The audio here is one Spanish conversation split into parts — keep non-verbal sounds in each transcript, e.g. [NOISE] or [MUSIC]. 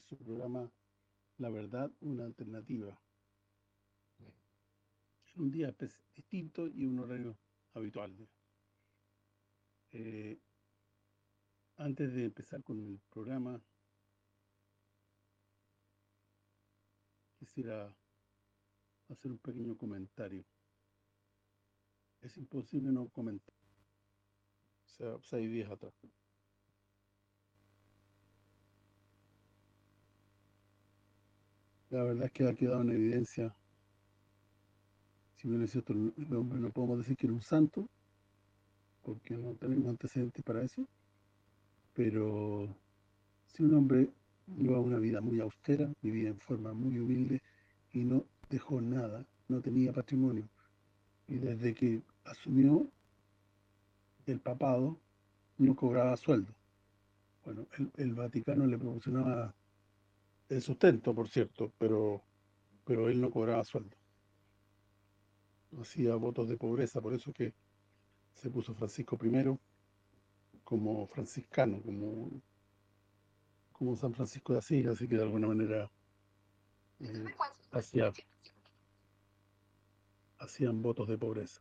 su programa La Verdad, una alternativa. En un día distinto y un horario habitual. Eh, antes de empezar con el programa, quisiera hacer un pequeño comentario. Es imposible no comentar. O sea, seis días atrás. La verdad es que ha quedado en evidencia, si bien es cierto, no podemos decir que era un santo, porque no tenemos antecedentes para eso, pero si un hombre lleva una vida muy austera, vivía en forma muy humilde y no dejó nada, no tenía patrimonio. Y desde que asumió el papado, no cobraba sueldo. Bueno, el, el Vaticano le proporcionaba el sustento, por cierto, pero pero él no cobraba sueldo. Hacía votos de pobreza, por eso que se puso Francisco I como franciscano, como, como San Francisco de Asís, así que de alguna manera eh, hacía, hacían votos de pobreza.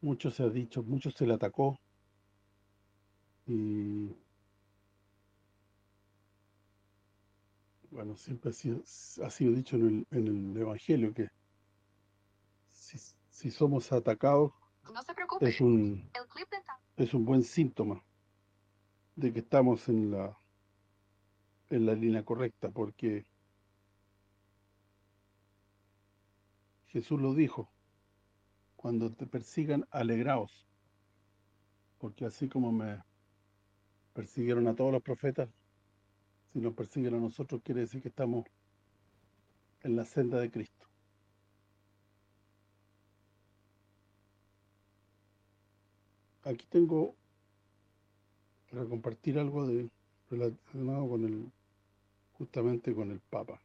Mucho se ha dicho, mucho se le atacó, y bueno, siempre ha sido, ha sido dicho en el, en el Evangelio que si, si somos atacados es un es un buen síntoma de que estamos en la en la línea correcta porque Jesús lo dijo cuando te persigan alegraos porque así como me persiguieron a todos los profetas, si nos persiguen a nosotros quiere decir que estamos en la senda de Cristo. Aquí tengo para compartir algo de relacionado con el justamente con el Papa.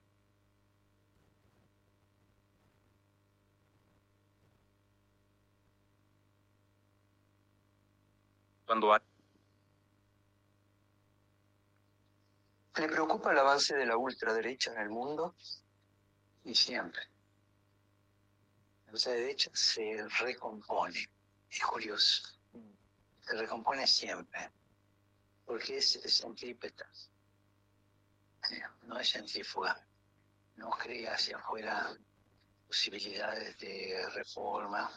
Cuando ¿Le preocupa el avance de la ultraderecha en el mundo? Y siempre. La ultraderecha se recompone. Es curioso. Se recompone siempre. Porque es centrípeta. No es centrífuga. No crea hacia afuera posibilidades de reforma.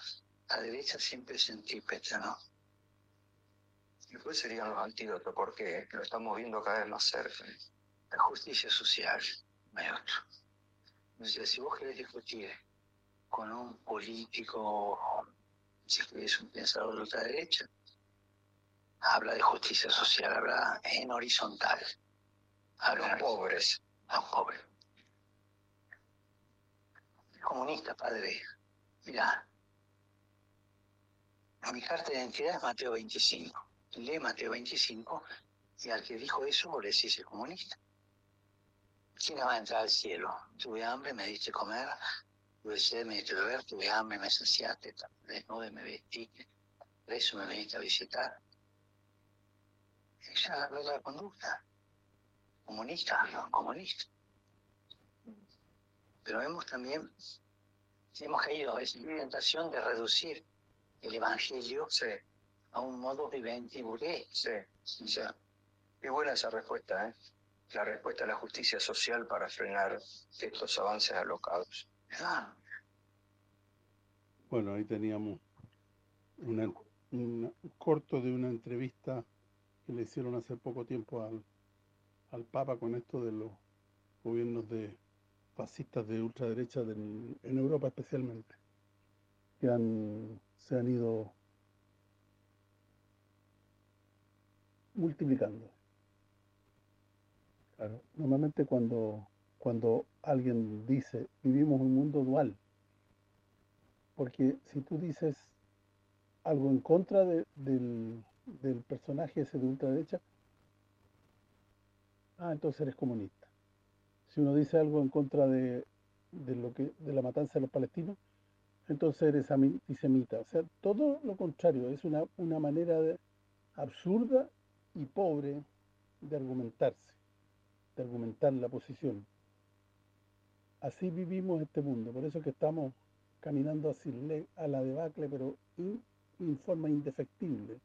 La derecha siempre es centrípeta, ¿no? ¿Y cuáles serían los antídotos? Porque lo estamos viendo cada vez más cerca. La justicia social, otro. Entonces, si vos querés discutir con un político, si es un pensador de ultraderecha, habla de justicia social, habla en horizontal. De los pobres, los pobres. Comunista, padre. Mira, mi carta de identidad es Mateo 25 lee Mateo 25 y al que dijo eso le el comunista. ¿Quién va a entrar al cielo? Tuve hambre, me diste comer, tuve sed, me diste beber, tuve hambre, me saciaste, desnude, me vestí, por eso me veniste a visitar. Esa es la conducta. Comunista, no, comunista. Pero vemos también, hemos caído a esa tentación de reducir el Evangelio a un modo vivente y Sí, sí. Qué buena esa respuesta, ¿eh? La respuesta a la justicia social para frenar estos avances alocados. Ah. Bueno, ahí teníamos un corto de una entrevista que le hicieron hace poco tiempo al, al Papa con esto de los gobiernos de fascistas de ultraderecha en Europa especialmente, que han, se han ido multiplicando. Claro, normalmente cuando, cuando alguien dice, vivimos un mundo dual, porque si tú dices algo en contra del, del personaje ese de ultraderecha, ah, entonces eres comunista. Si uno dice algo en contra de, de lo que de la matanza de los palestinos, entonces eres antisemita. O sea, todo lo contrario, es una, una manera absurda y pobre de argumentarse, de argumentar la posición. Así vivimos este mundo, por eso que estamos caminando a la debacle, pero en forma indefectible.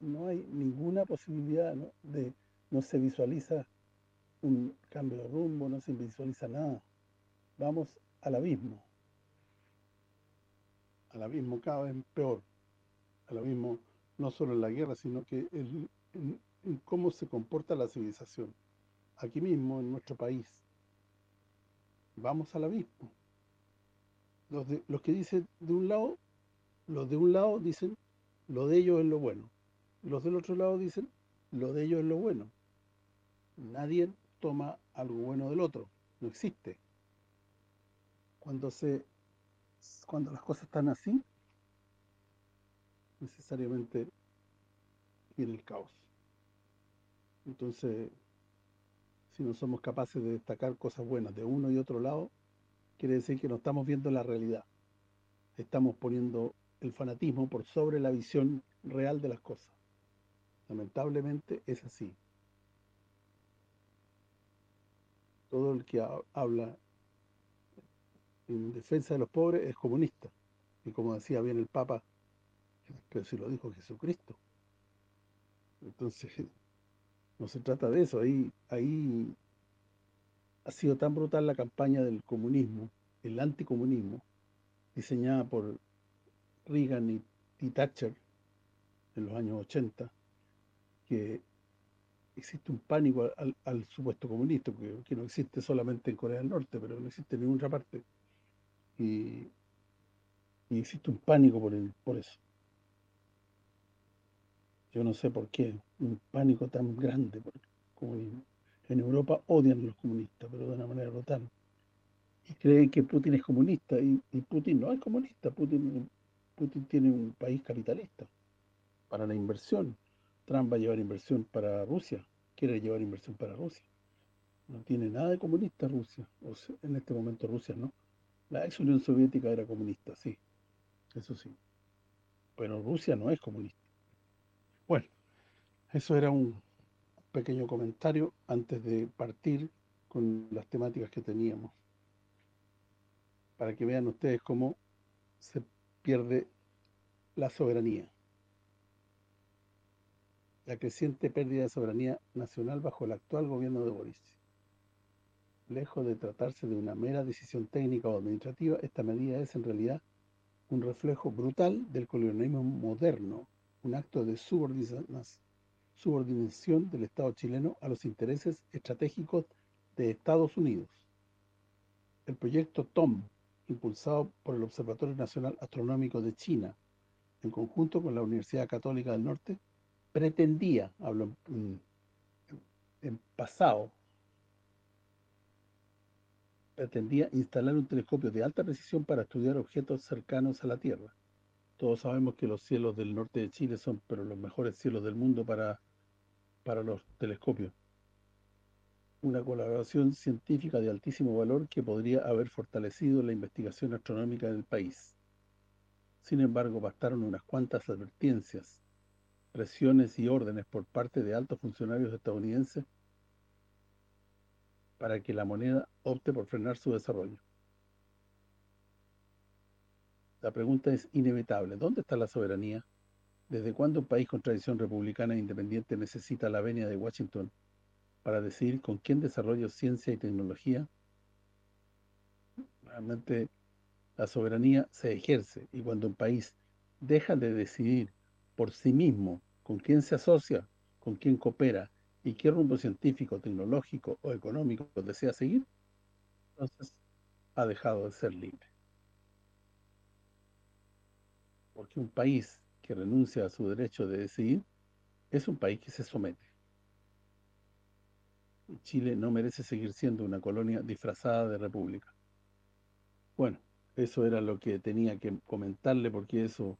No hay ninguna posibilidad, de no se visualiza un cambio de rumbo, no se visualiza nada. Vamos al abismo. Al abismo cada vez peor. Al abismo no solo en la guerra, sino que en, cómo se comporta la civilización. Aquí mismo, en nuestro país. Vamos al abismo. Los, los que dicen de un lado, los de un lado dicen lo de ellos es lo bueno. Los del otro lado dicen lo de ellos es lo bueno. Nadie toma algo bueno del otro. No existe. Cuando se cuando las cosas están así, necesariamente viene el caos. Entonces, si no somos capaces de destacar cosas buenas de uno y otro lado, quiere decir que no estamos viendo la realidad. Estamos poniendo el fanatismo por sobre la visión real de las cosas. Lamentablemente es así. Todo el que habla en defensa de los pobres es comunista. Y como decía bien el Papa, pero si lo dijo Jesucristo. Entonces, no se trata de eso. Ahí, ahí ha sido tan brutal la campaña del comunismo, el anticomunismo, diseñada por Reagan y, Thatcher en los años 80, que existe un pánico al, supuesto comunista, que, no existe solamente en Corea del Norte, pero no existe en ninguna parte. Y, existe un pánico por, por eso. Yo no sé por qué, un pánico tan grande por comunismo. En Europa odian a los comunistas, pero de una manera brutal. Y creen que Putin es comunista, y, Putin no es comunista, Putin, Putin tiene un país capitalista para la inversión. Trump va a llevar inversión para Rusia, quiere llevar inversión para Rusia. No tiene nada de comunista Rusia, o en este momento Rusia no. La ex Unión Soviética era comunista, sí, eso sí. Pero Rusia no es comunista. Bueno, eso era un pequeño comentario antes de partir con las temáticas que teníamos. Para que vean ustedes cómo se pierde la soberanía. La creciente pérdida de soberanía nacional bajo el actual gobierno de Boris. Lejos de tratarse de una mera decisión técnica o administrativa, esta medida es en realidad un reflejo brutal del colonialismo moderno un acto de subordinación del Estado chileno a los intereses estratégicos de Estados Unidos. El proyecto TOM, impulsado por el Observatorio Nacional Astronómico de China, en conjunto con la Universidad Católica del Norte, pretendía, hablo en, pasado, pretendía instalar un telescopio de alta precisión para estudiar objetos cercanos a la Tierra todos sabemos que los cielos del norte de Chile son pero los mejores cielos del mundo para, para los telescopios. Una colaboración científica de altísimo valor que podría haber fortalecido la investigación astronómica en el país. Sin embargo, bastaron unas cuantas advertencias, presiones y órdenes por parte de altos funcionarios estadounidenses para que la moneda opte por frenar su desarrollo. La pregunta es inevitable. ¿Dónde está la soberanía? ¿Desde cuándo un país con tradición republicana e independiente necesita la venia de Washington para decidir con quién desarrolla ciencia y tecnología? Realmente la soberanía se ejerce y cuando un país deja de decidir por sí mismo con quién se asocia, con quién coopera y qué rumbo científico, tecnológico o económico desea seguir, entonces ha dejado de ser libre porque un país que renuncia a su derecho de decidir es un país que se somete. Chile no merece seguir siendo una colonia disfrazada de república. Bueno, eso era lo que tenía que comentarle porque eso,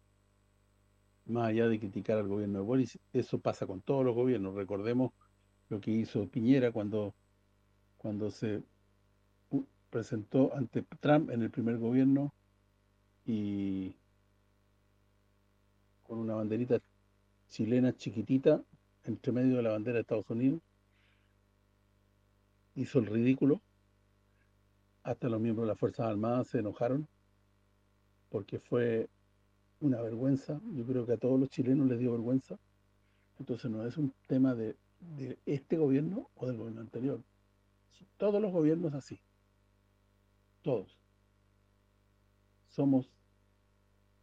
más allá de criticar al gobierno de Boris, eso pasa con todos los gobiernos. Recordemos lo que hizo Piñera cuando, cuando se presentó ante Trump en el primer gobierno y con una banderita chilena chiquitita entre medio de la bandera de Estados Unidos. Hizo el ridículo. Hasta los miembros de las Fuerzas Armadas se enojaron porque fue una vergüenza, yo creo que a todos los chilenos les dio vergüenza, entonces no es un tema de, de este gobierno o del gobierno anterior, todos los gobiernos así, todos, somos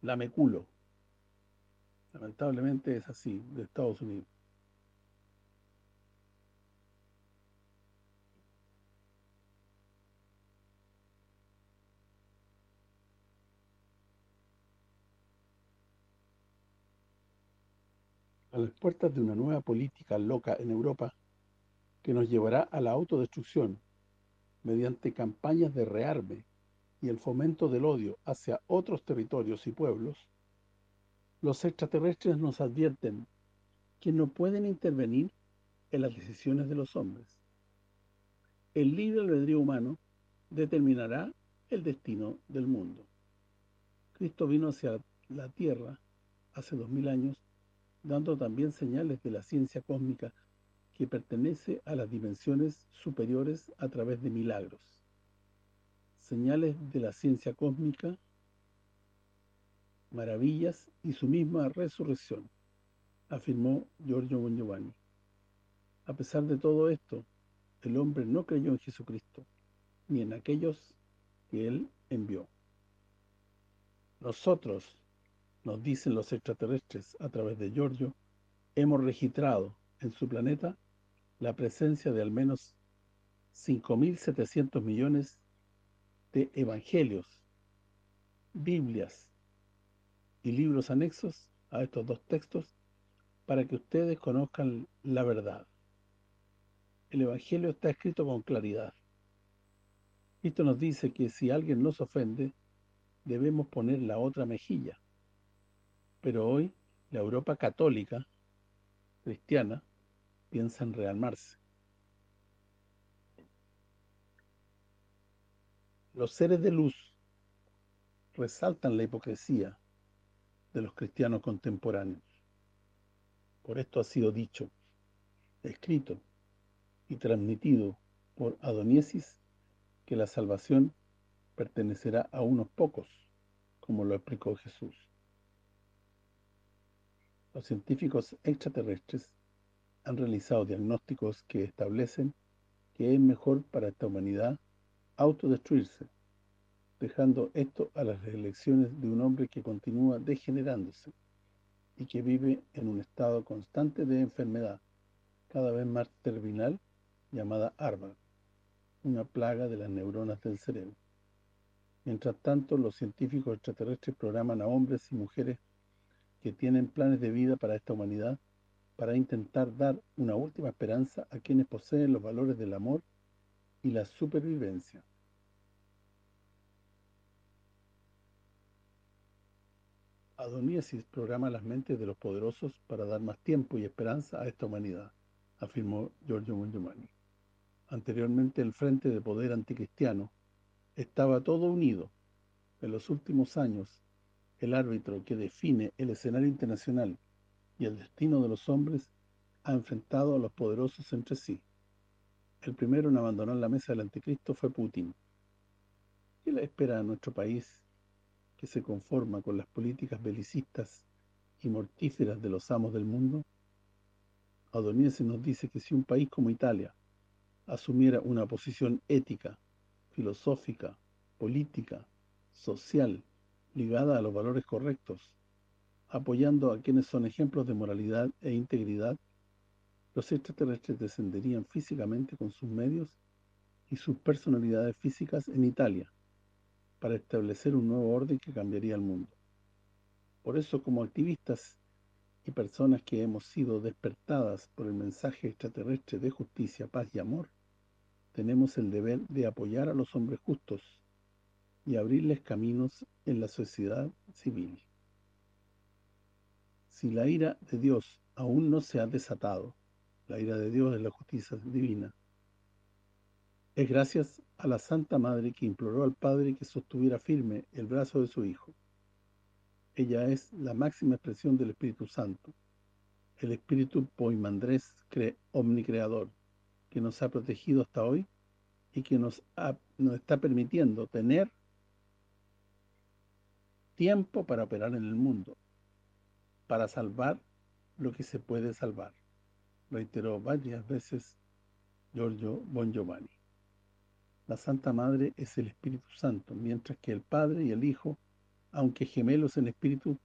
lameculo, lamentablemente es así, de Estados Unidos. a las puertas de una nueva política loca en Europa que nos llevará a la autodestrucción mediante campañas de rearme y el fomento del odio hacia otros territorios y pueblos, los extraterrestres nos advierten que no pueden intervenir en las decisiones de los hombres. El libre albedrío humano determinará el destino del mundo. Cristo vino hacia la Tierra hace dos mil años dando también señales de la ciencia cósmica que pertenece a las dimensiones superiores a través de milagros. Señales de la ciencia cósmica, maravillas y su misma resurrección, afirmó Giorgio Bon A pesar de todo esto, el hombre no creyó en Jesucristo, ni en aquellos que Él envió. Nosotros, nos dicen los extraterrestres a través de Giorgio, hemos registrado en su planeta la presencia de al menos 5.700 millones de evangelios, biblias y libros anexos a estos dos textos para que ustedes conozcan la verdad. El evangelio está escrito con claridad. Esto nos dice que si alguien nos ofende, debemos poner la otra mejilla. Pero hoy la Europa católica, cristiana, piensa en rearmarse. Los seres de luz resaltan la hipocresía de los cristianos contemporáneos. Por esto ha sido dicho, escrito y transmitido por Adoniesis que la salvación pertenecerá a unos pocos, como lo explicó Jesús los científicos extraterrestres han realizado diagnósticos que establecen que es mejor para esta humanidad autodestruirse, dejando esto a las elecciones de un hombre que continúa degenerándose y que vive en un estado constante de enfermedad, cada vez más terminal, llamada ARBA, una plaga de las neuronas del cerebro. Mientras tanto, los científicos extraterrestres programan a hombres y mujeres que tienen planes de vida para esta humanidad para intentar dar una última esperanza a quienes poseen los valores del amor y la supervivencia. Adoniesis programa las mentes de los poderosos para dar más tiempo y esperanza a esta humanidad, afirmó Giorgio Mongiomani. Anteriormente el Frente de Poder Anticristiano estaba todo unido. En los últimos años el árbitro que define el escenario internacional y el destino de los hombres ha enfrentado a los poderosos entre sí. El primero en abandonar la mesa del anticristo fue Putin. ¿Qué le espera a nuestro país que se conforma con las políticas belicistas y mortíferas de los amos del mundo? Adoniese nos dice que si un país como Italia asumiera una posición ética, filosófica, política, social ligada a los valores correctos, apoyando a quienes son ejemplos de moralidad e integridad, los extraterrestres descenderían físicamente con sus medios y sus personalidades físicas en Italia, para establecer un nuevo orden que cambiaría el mundo. Por eso, como activistas y personas que hemos sido despertadas por el mensaje extraterrestre de justicia, paz y amor, tenemos el deber de apoyar a los hombres justos, y abrirles caminos en la sociedad civil. Si la ira de Dios aún no se ha desatado, la ira de Dios es la justicia divina, es gracias a la Santa Madre que imploró al Padre que sostuviera firme el brazo de su Hijo. Ella es la máxima expresión del Espíritu Santo, el Espíritu Poimandrés omnicreador, que nos ha protegido hasta hoy y que nos, nos está permitiendo tener tiempo para operar en el mundo, para salvar lo que se puede salvar. Reiteró varias veces Giorgio Bon Giovanni. La Santa Madre es el Espíritu Santo, mientras que el Padre y el Hijo, aunque gemelos en espíritu,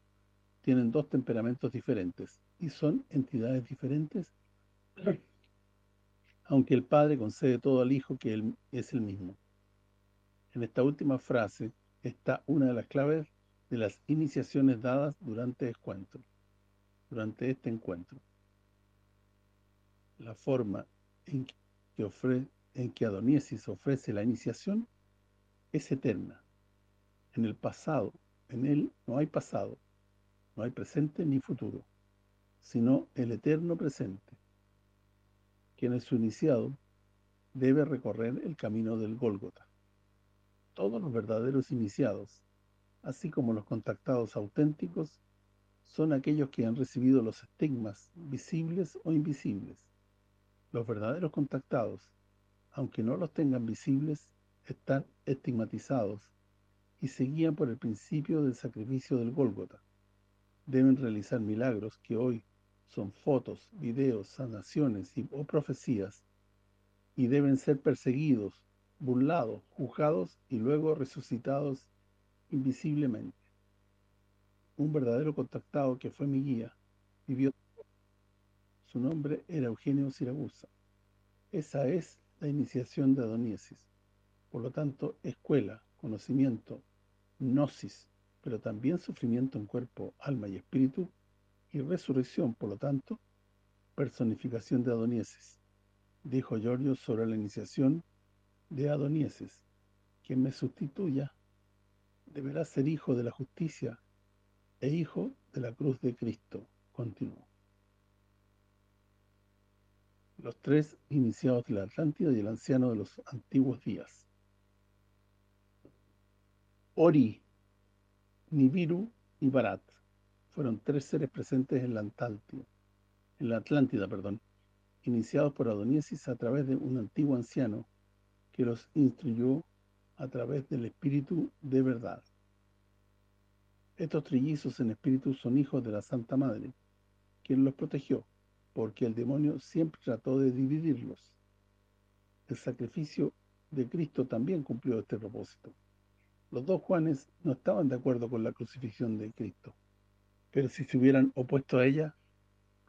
tienen dos temperamentos diferentes y son entidades diferentes, aunque el Padre concede todo al Hijo que él es el mismo. En esta última frase está una de las claves de las iniciaciones dadas durante este encuentro. Durante este encuentro. La forma en que, ofrece en que Adoniesis ofrece la iniciación es eterna. En el pasado, en él no hay pasado, no hay presente ni futuro, sino el eterno presente. Quien es su iniciado debe recorrer el camino del Gólgota. Todos los verdaderos iniciados, así como los contactados auténticos, son aquellos que han recibido los estigmas visibles o invisibles. Los verdaderos contactados aunque no los tengan visibles, están estigmatizados y se guían por el principio del sacrificio del Gólgota. Deben realizar milagros que hoy son fotos, videos, sanaciones o profecías y deben ser perseguidos, burlados, juzgados y luego resucitados invisiblemente. Un verdadero contactado que fue mi guía vivió. Su nombre era Eugenio Siragusa. Esa es la iniciación de Adoniesis. Por lo tanto, escuela, conocimiento, gnosis, pero también sufrimiento en cuerpo, alma y espíritu, y resurrección, por lo tanto, personificación de Adoniesis. Dijo Giorgio sobre la iniciación de Adoniesis. Quien me sustituya deberá ser hijo de la justicia e hijo de la cruz de Cristo. Continuó los tres iniciados de la Atlántida y el anciano de los antiguos días. Ori, Nibiru y Barat fueron tres seres presentes en la Atlántida, en la Atlántida, perdón, iniciados por Adoniesis a través de un antiguo anciano que los instruyó a través del espíritu de verdad. Estos trillizos en espíritu son hijos de la Santa Madre, quien los protegió porque el demonio siempre trató de dividirlos. El sacrificio de Cristo también cumplió este propósito. Los dos Juanes no estaban de acuerdo con la crucifixión de Cristo, pero si se hubieran opuesto a ella,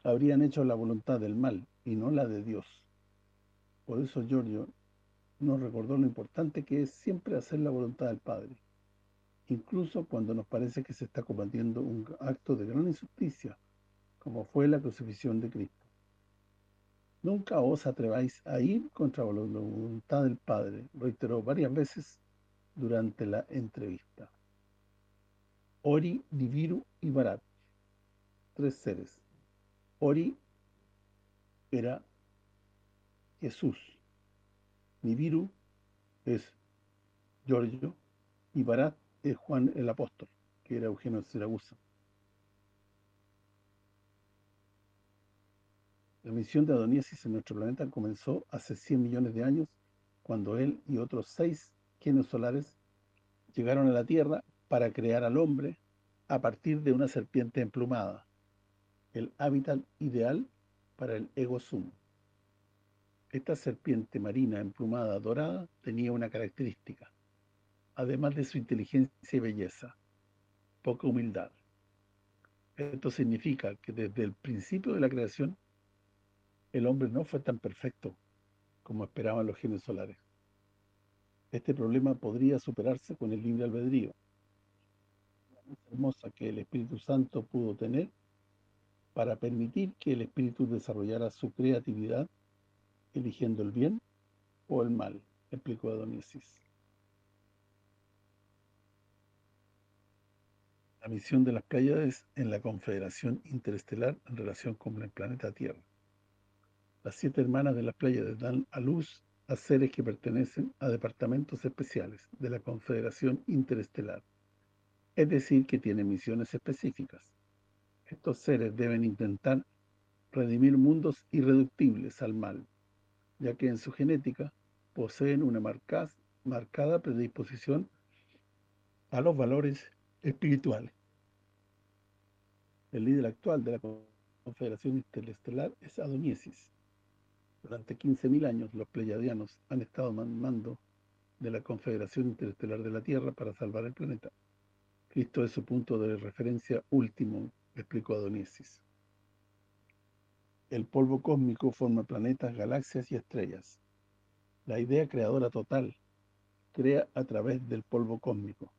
habrían hecho la voluntad del mal y no la de Dios. Por eso Giorgio nos recordó lo importante que es siempre hacer la voluntad del Padre, incluso cuando nos parece que se está cometiendo un acto de gran injusticia, como fue la crucifixión de Cristo. Nunca os atreváis a ir contra la voluntad del Padre, reiteró varias veces durante la entrevista. Ori, Diviru y Barat, tres seres. Ori era Jesús, Nibiru es Giorgio y Barat es Juan el Apóstol, que era Eugenio de Siragusa. La misión de Adoniesis en nuestro planeta comenzó hace 100 millones de años, cuando él y otros seis genios solares llegaron a la Tierra para crear al hombre a partir de una serpiente emplumada, el hábitat ideal para el ego sum. Esta serpiente marina emplumada dorada tenía una característica, además de su inteligencia y belleza, poca humildad. Esto significa que desde el principio de la creación el hombre no fue tan perfecto como esperaban los genios solares. Este problema podría superarse con el libre albedrío, la hermosa que el Espíritu Santo pudo tener para permitir que el Espíritu desarrollara su creatividad eligiendo el bien o el mal, explicó Adoniesis. La misión de las Pléyades en la Confederación Interestelar en relación con el planeta Tierra. Las siete hermanas de las playas dan a luz a seres que pertenecen a departamentos especiales de la Confederación Interestelar. es decir, que tiene misiones específicas. Estos seres deben intentar redimir mundos irreductibles al mal, ya que en su genética poseen una marcada predisposición a los valores espirituales. El líder actual de la Confederación Interestelar es Adoniesis. Durante 15.000 años los pleyadianos han estado mando de la Confederación Interestelar de la Tierra para salvar el planeta. Cristo es su punto de referencia último, explicó Adoniesis. El polvo cósmico forma planetas, galaxias y estrellas. La idea creadora total crea a través del polvo cósmico.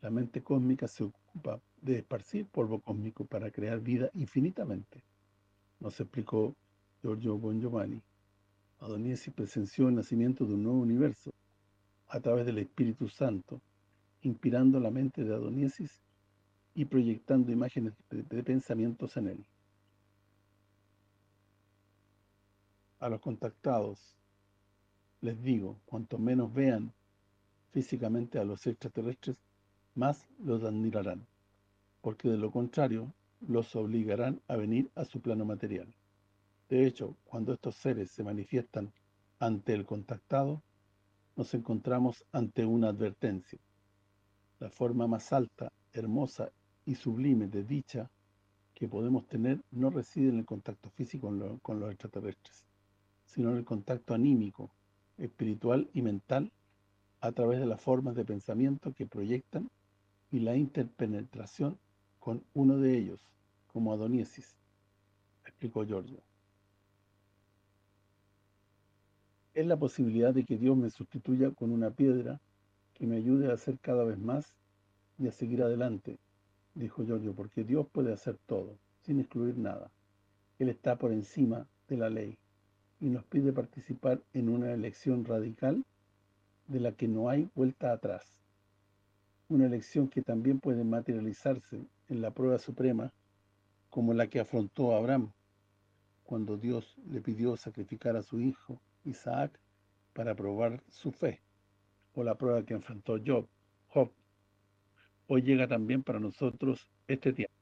La mente cósmica se ocupa de esparcir polvo cósmico para crear vida infinitamente. Nos explicó Giorgio Bon Giovanni. Adoniesi presenció el nacimiento de un nuevo universo a través del Espíritu Santo, inspirando la mente de Adoniesis y proyectando imágenes de pensamientos en él. A los contactados les digo, cuanto menos vean físicamente a los extraterrestres, más los admirarán, porque de lo contrario los obligarán a venir a su plano material. De hecho, cuando estos seres se manifiestan ante el contactado, nos encontramos ante una advertencia. La forma más alta, hermosa y sublime de dicha que podemos tener no reside en el contacto físico con, con los extraterrestres, sino en el contacto anímico, espiritual y mental a través de las formas de pensamiento que proyectan y la interpenetración con uno de ellos, como Adoniesis, explicó Giorgio. Es la posibilidad de que Dios me sustituya con una piedra que me ayude a hacer cada vez más y a seguir adelante, dijo Giorgio, porque Dios puede hacer todo, sin excluir nada. Él está por encima de la ley y nos pide participar en una elección radical de la que no hay vuelta atrás una elección que también puede materializarse en la prueba suprema como la que afrontó Abraham cuando Dios le pidió sacrificar a su hijo Isaac para probar su fe o la prueba que enfrentó Job. Hoy llega también para nosotros este tiempo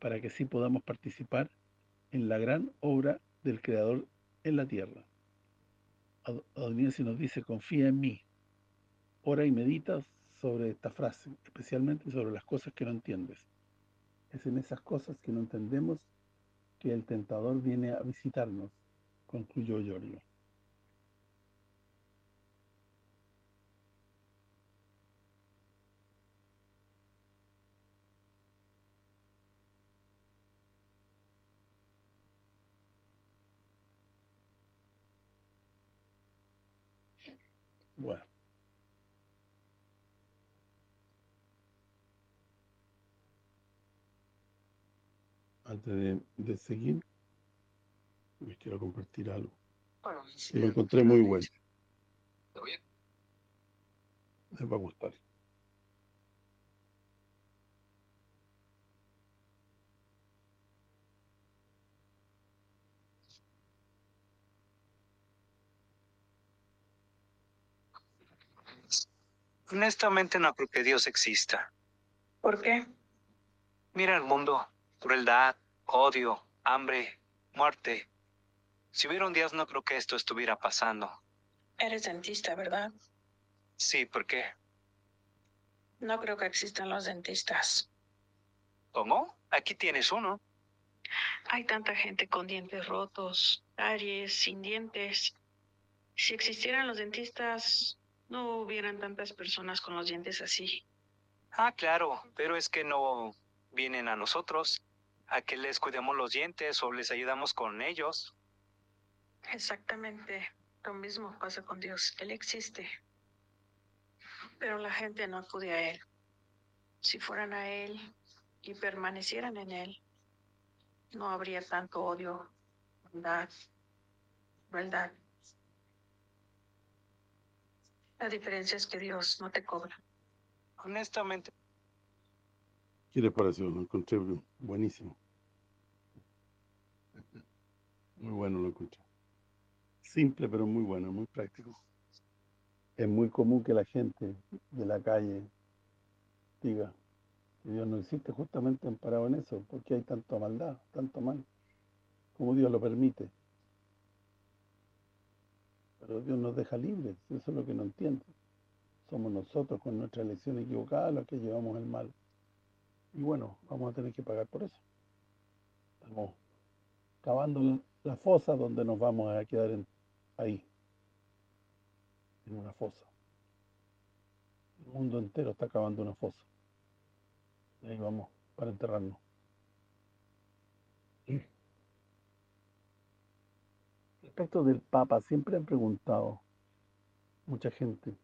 para que sí podamos participar en la gran obra del Creador en la tierra. Audiencia nos dice, confía en mí, ora y medita sobre esta frase, especialmente sobre las cosas que no entiendes. Es en esas cosas que no entendemos que el tentador viene a visitarnos, concluyó Giorgio. Bueno. Antes de, seguir, les quiero compartir algo. Bueno, lo encontré muy bueno. ¿Todo bien? Les va a gustar. Honestamente no creo que Dios exista. ¿Por qué? Mira el mundo crueldad, odio, hambre, muerte. Si hubiera un Dios, no creo que esto estuviera pasando. Eres dentista, ¿verdad? Sí, ¿por qué? No creo que existan los dentistas. ¿Cómo? Aquí tienes uno. Hay tanta gente con dientes rotos, caries, sin dientes. Si existieran los dentistas, no hubieran tantas personas con los dientes así. Ah, claro, pero es que no vienen a nosotros a que les cuidemos los dientes o les ayudamos con ellos. Exactamente, lo mismo pasa con Dios. Él existe, pero la gente no acude a Él. Si fueran a Él y permanecieran en Él, no habría tanto odio, bondad, verdad. La diferencia es que Dios no te cobra. Honestamente, ¿Qué le pareció? Lo encontré buenísimo. Muy bueno lo encontré. Simple, pero muy bueno, muy práctico. Es muy común que la gente de la calle diga, Dios no existe justamente amparado en eso, porque hay tanta maldad, tanto mal, como Dios lo permite. Pero Dios nos deja libres, eso es lo que no entiendo. Somos nosotros con nuestra elección equivocada los que llevamos el mal. Y bueno, vamos a tener que pagar por eso. Estamos cavando la fosa donde nos vamos a quedar ahí, en una fosa. El mundo entero está cavando una fosa. Y ahí vamos, para enterrarnos. [CLEARS THROAT] Respecto del Papa, siempre han preguntado mucha gente.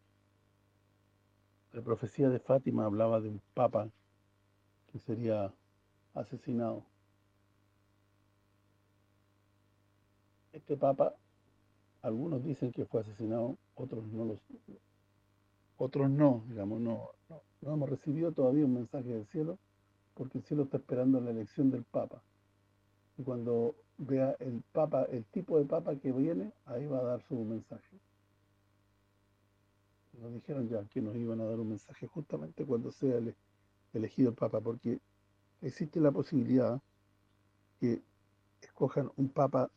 La profecía de Fátima hablaba de un Papa que sería asesinado. Este Papa, algunos dicen que fue asesinado, otros no los otros no, digamos, no, no, hemos recibido todavía un mensaje del cielo, porque el cielo está esperando la elección del Papa. Y cuando vea el Papa, el tipo de Papa que viene, ahí va a dar su mensaje. Nos dijeron ya que nos iban a dar un mensaje justamente cuando sea elegido el Papa, porque existe la posibilidad que escojan un Papa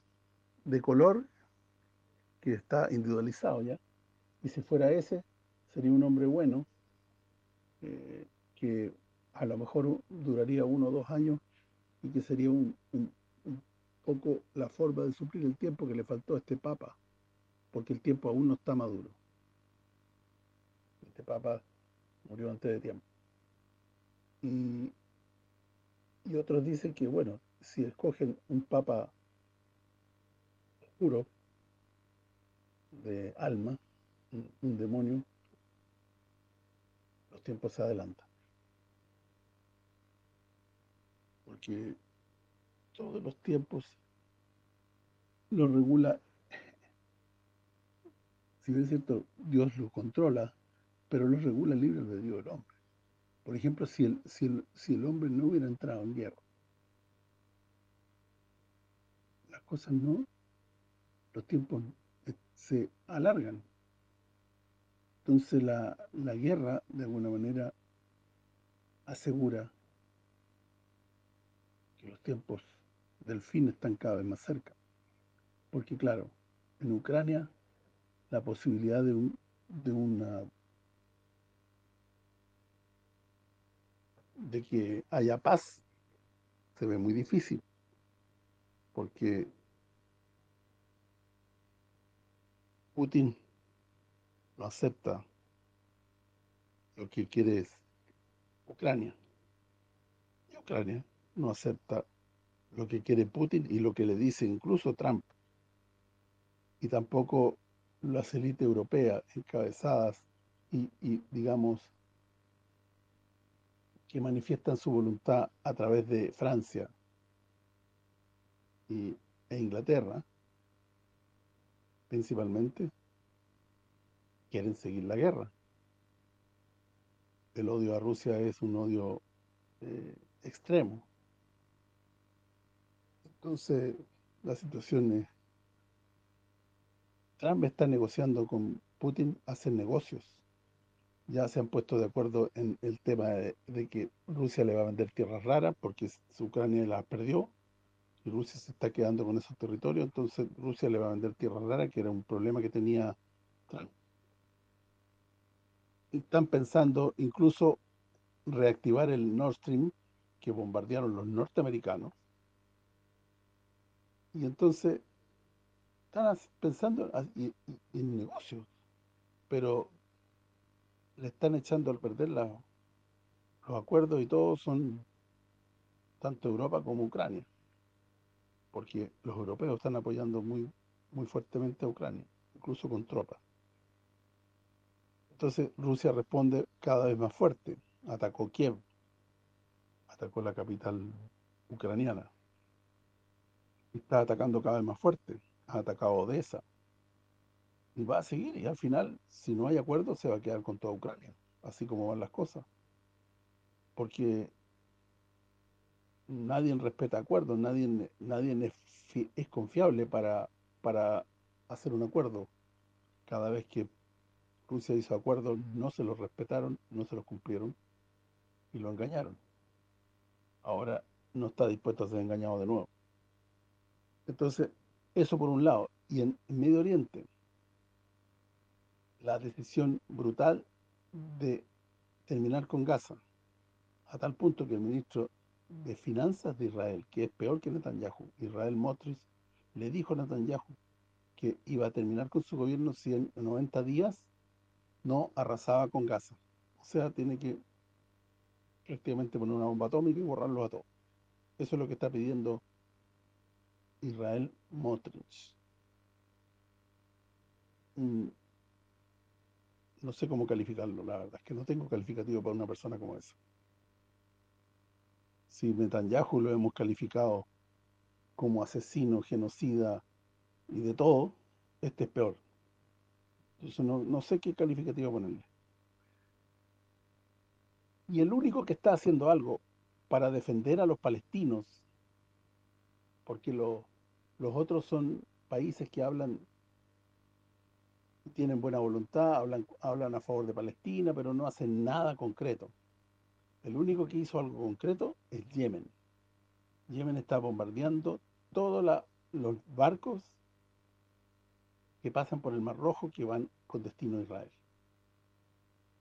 de color que está individualizado ya, y si fuera ese, sería un hombre bueno, eh, que a lo mejor duraría uno o dos años y que sería un, poco la forma de suplir el tiempo que le faltó a este Papa, porque el tiempo aún no está maduro. Este Papa murió antes de tiempo. Y, y otros dicen que, bueno, si escogen un Papa oscuro, de alma, un demonio, tiempo se adelanta Porque todos los tiempos lo regula, si bien es cierto, Dios lo controla, pero lo regula el libre albedrío del hombre. Por ejemplo, si el, si, el, si el hombre no hubiera entrado en guerra, las cosas no, los tiempos se alargan. Entonces la, guerra, de alguna manera, asegura que los tiempos del fin están cada vez más cerca. Porque claro, en Ucrania la posibilidad de, un, de una de que haya paz se ve muy difícil porque Putin no acepta lo que quiere es Ucrania. Y Ucrania no acepta lo que quiere Putin y lo que le dice incluso Trump. Y tampoco las élites europeas encabezadas y, digamos, que manifiestan su voluntad a través de Francia y, e Inglaterra, principalmente, quieren seguir la guerra. El odio a Rusia es un odio eh, extremo. Entonces, la situación es... Trump está negociando con Putin hacer negocios. Ya se han puesto de acuerdo en el tema de, que Rusia le va a vender tierras raras porque Ucrania las perdió y Rusia se está quedando con esos territorios, entonces Rusia le va a vender tierras raras, que era un problema que tenía Trump están pensando incluso reactivar el Nord Stream que bombardearon los norteamericanos. Y entonces están pensando en, negocios, pero le están echando al perder los acuerdos y todos son tanto Europa como Ucrania, porque los europeos están apoyando muy muy fuertemente a Ucrania, incluso con tropas. Entonces Rusia responde cada vez más fuerte. Atacó Kiev, atacó la capital ucraniana. Está atacando cada vez más fuerte. Ha atacado Odessa. Y va a seguir, y al final, si no hay acuerdo, se va a quedar con toda Ucrania. Así como van las cosas. Porque nadie respeta acuerdos, nadie, nadie es, confiable para, para hacer un acuerdo. Cada vez que Rusia hizo acuerdos, no se los respetaron, no se los cumplieron y lo engañaron. ahora no está dispuesto a ser engañado de nuevo. Entonces, eso por un lado. Y en, Medio Oriente, la decisión brutal de terminar con Gaza, a tal punto que el ministro de Finanzas de Israel, que es peor que Netanyahu, Israel Motris, le dijo a Netanyahu que iba a terminar con su gobierno si en 90 días no arrasaba con Gaza. O sea, tiene que prácticamente poner una bomba atómica y borrarlo a todos. Eso es lo que está pidiendo Israel Motrich. Mm, no sé cómo calificarlo, la verdad, es que no tengo calificativo para una persona como esa. Si Netanyahu lo hemos calificado como asesino, genocida y de todo, este es peor. Entonces no, no sé qué calificativo ponerle. Y el único que está haciendo algo para defender a los palestinos, porque los otros son países que hablan, tienen buena voluntad, hablan, hablan a favor de Palestina, pero no hacen nada concreto. El único que hizo algo concreto es Yemen. Yemen está bombardeando todos los barcos que pasan por el Mar Rojo que van con destino a Israel.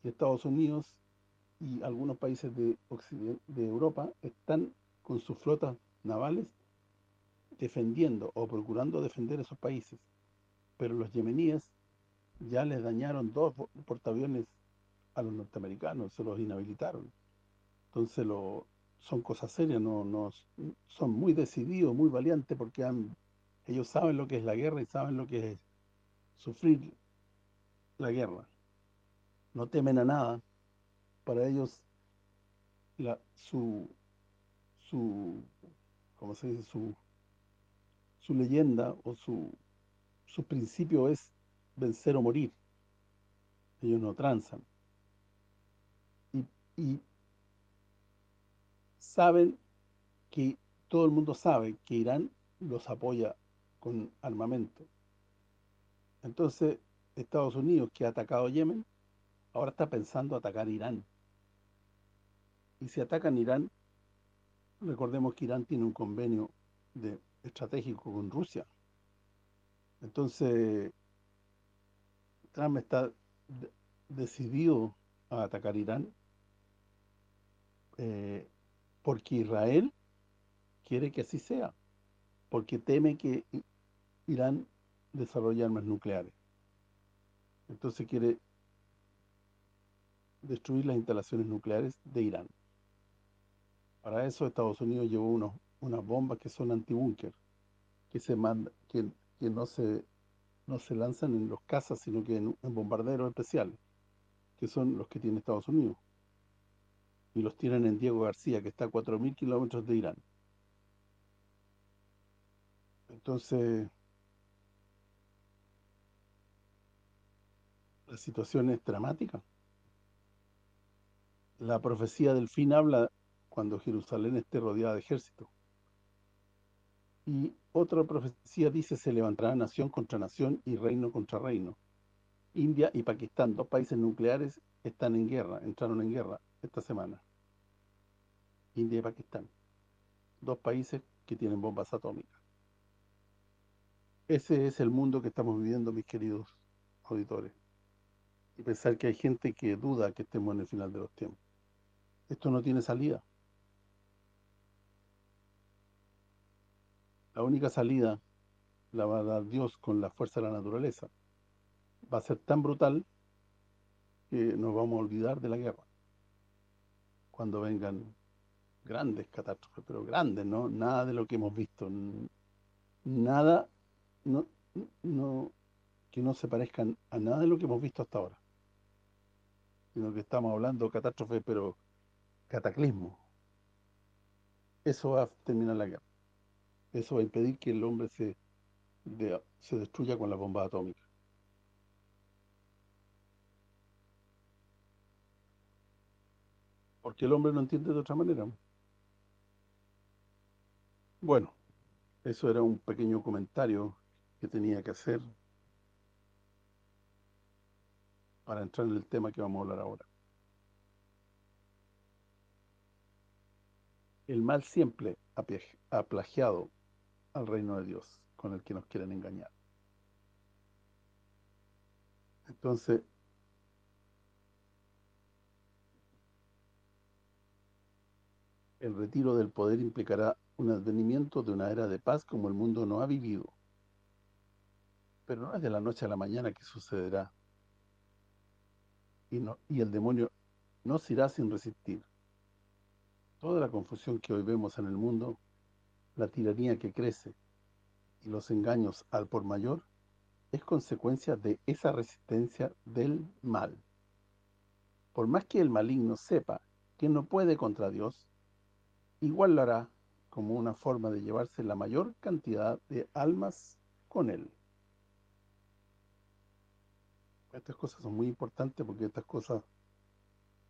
Y Estados Unidos y algunos países de, de Europa están con sus flotas navales defendiendo o procurando defender esos países. Pero los yemeníes ya les dañaron dos portaaviones a los norteamericanos, se los inhabilitaron. Entonces lo, son cosas serias, no, no son muy decididos, muy valientes porque ellos saben lo que es la guerra y saben lo que es sufrir la guerra. No temen a nada. Para ellos su su ¿cómo se dice? su su leyenda o su su principio es vencer o morir. Ellos no transan. Y saben que todo el mundo sabe que Irán los apoya con armamento. Entonces, Estados Unidos, que ha atacado Yemen, ahora está pensando atacar Irán. Y si atacan Irán, recordemos que Irán tiene un convenio de estratégico con Rusia. Entonces, Trump está decidido a atacar Irán eh, porque Israel quiere que así sea, porque teme que Irán desarrolle armas nucleares. Entonces quiere destruir las instalaciones nucleares de Irán. Para eso Estados Unidos llevó unos, unas bombas que son antibúnker, que se manda, que, no se no se lanzan en los cazas, sino que en bombarderos especiales, que son los que tiene Estados Unidos y los tienen en Diego García, que está a 4.000 kilómetros de Irán. Entonces, la situación es dramática. La profecía del fin habla cuando Jerusalén esté rodeada de ejército. Y otra profecía dice, se levantará nación contra nación y reino contra reino. India y Pakistán, dos países nucleares, están en guerra, entraron en guerra esta semana. India y Pakistán. Dos países que tienen bombas atómicas. Ese es el mundo que estamos viviendo, mis queridos auditores. Y pensar que hay gente que duda que estemos en el final de los tiempos. Esto no tiene salida. La única salida la va a dar Dios con la fuerza de la naturaleza. Va a ser tan brutal que nos vamos a olvidar de la guerra. Cuando vengan grandes catástrofes, pero grandes, ¿no? Nada de lo que hemos visto. Nada no, no que no se parezcan a nada de lo que hemos visto hasta ahora. Sino que estamos hablando de catástrofes, pero cataclismo. Eso va a terminar la guerra. Eso va a impedir que el hombre se, se destruya con la bomba atómica. Porque el hombre no entiende de otra manera. Bueno, eso era un pequeño comentario que tenía que hacer para entrar en el tema que vamos a hablar ahora. El mal siempre ha plagiado al reino de Dios con el que nos quieren engañar. Entonces, el retiro del poder implicará un advenimiento de una era de paz como el mundo no ha vivido. Pero no es de la noche a la mañana que sucederá. Y, el demonio no se irá sin resistir. Toda la confusión que hoy vemos en el mundo, la tiranía que crece y los engaños al por mayor, es consecuencia de esa resistencia del mal. Por más que el maligno sepa que no puede contra Dios, igual lo hará como una forma de llevarse la mayor cantidad de almas con él. Estas cosas son muy importantes porque estas cosas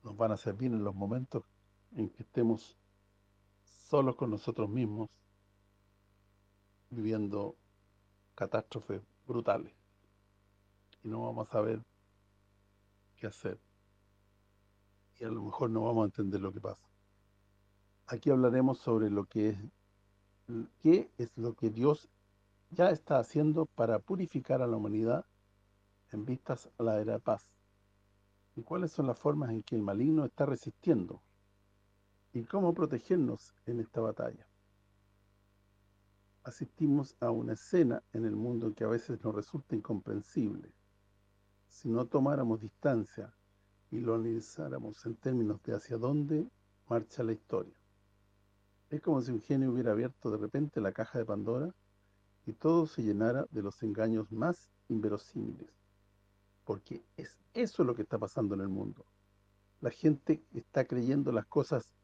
nos van a servir en los momentos en que estemos solos con nosotros mismos, viviendo catástrofes brutales. Y no vamos a saber qué hacer. Y a lo mejor no vamos a entender lo que pasa. Aquí hablaremos sobre lo que es qué es lo que Dios ya está haciendo para purificar a la humanidad en vistas a la era de paz. Y cuáles son las formas en que el maligno está resistiendo. Y cómo protegernos en esta batalla asistimos a una escena en el mundo que a veces nos resulta incomprensible. Si no tomáramos distancia y lo analizáramos en términos de hacia dónde marcha la historia. Es como si un genio hubiera abierto de repente la caja de Pandora y todo se llenara de los engaños más inverosímiles. Porque es eso lo que está pasando en el mundo. La gente está creyendo las cosas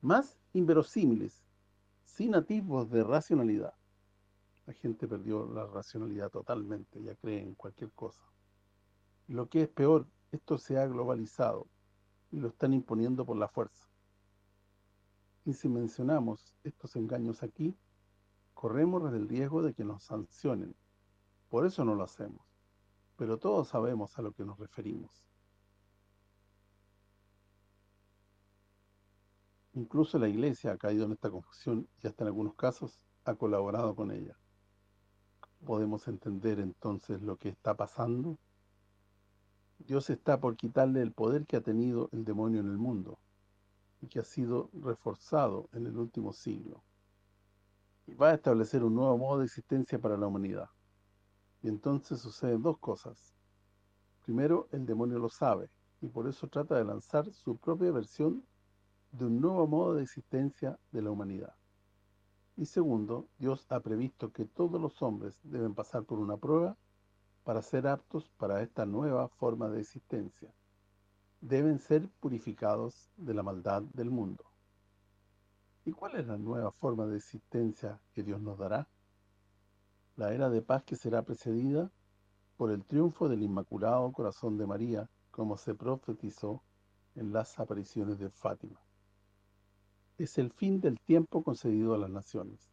más inverosímiles, sin atisbos de racionalidad. La gente perdió la racionalidad totalmente, ya cree en cualquier cosa. Lo que es peor, esto se ha globalizado y lo están imponiendo por la fuerza. Y si mencionamos estos engaños aquí, corremos el riesgo de que nos sancionen. Por eso no lo hacemos. Pero todos sabemos a lo que nos referimos. Incluso la Iglesia ha caído en esta confusión y hasta en algunos casos ha colaborado con ella podemos entender entonces lo que está pasando? Dios está por quitarle el poder que ha tenido el demonio en el mundo y que ha sido reforzado en el último siglo. Y va a establecer un nuevo modo de existencia para la humanidad. Y entonces suceden dos cosas. Primero, el demonio lo sabe y por eso trata de lanzar su propia versión de un nuevo modo de existencia de la humanidad. Y segundo, Dios ha previsto que todos los hombres deben pasar por una prueba para ser aptos para esta nueva forma de existencia. Deben ser purificados de la maldad del mundo. ¿Y cuál es la nueva forma de existencia que Dios nos dará? La era de paz que será precedida por el triunfo del Inmaculado Corazón de María, como se profetizó en las apariciones de Fátima es el fin del tiempo concedido a las naciones.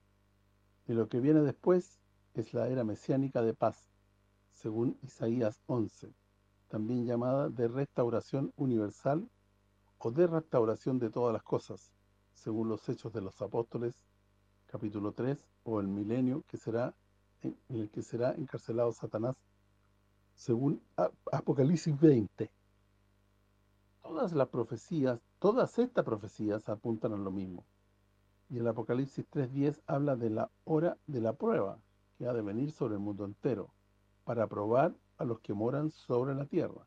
Y lo que viene después es la era mesiánica de paz, según Isaías 11, también llamada de restauración universal o de restauración de todas las cosas, según los Hechos de los Apóstoles, capítulo 3, o el milenio que será en el que será encarcelado Satanás, según Apocalipsis 20. Todas las profecías Todas estas profecías apuntan a lo mismo. Y el Apocalipsis 3.10 habla de la hora de la prueba que ha de venir sobre el mundo entero, para probar a los que moran sobre la tierra.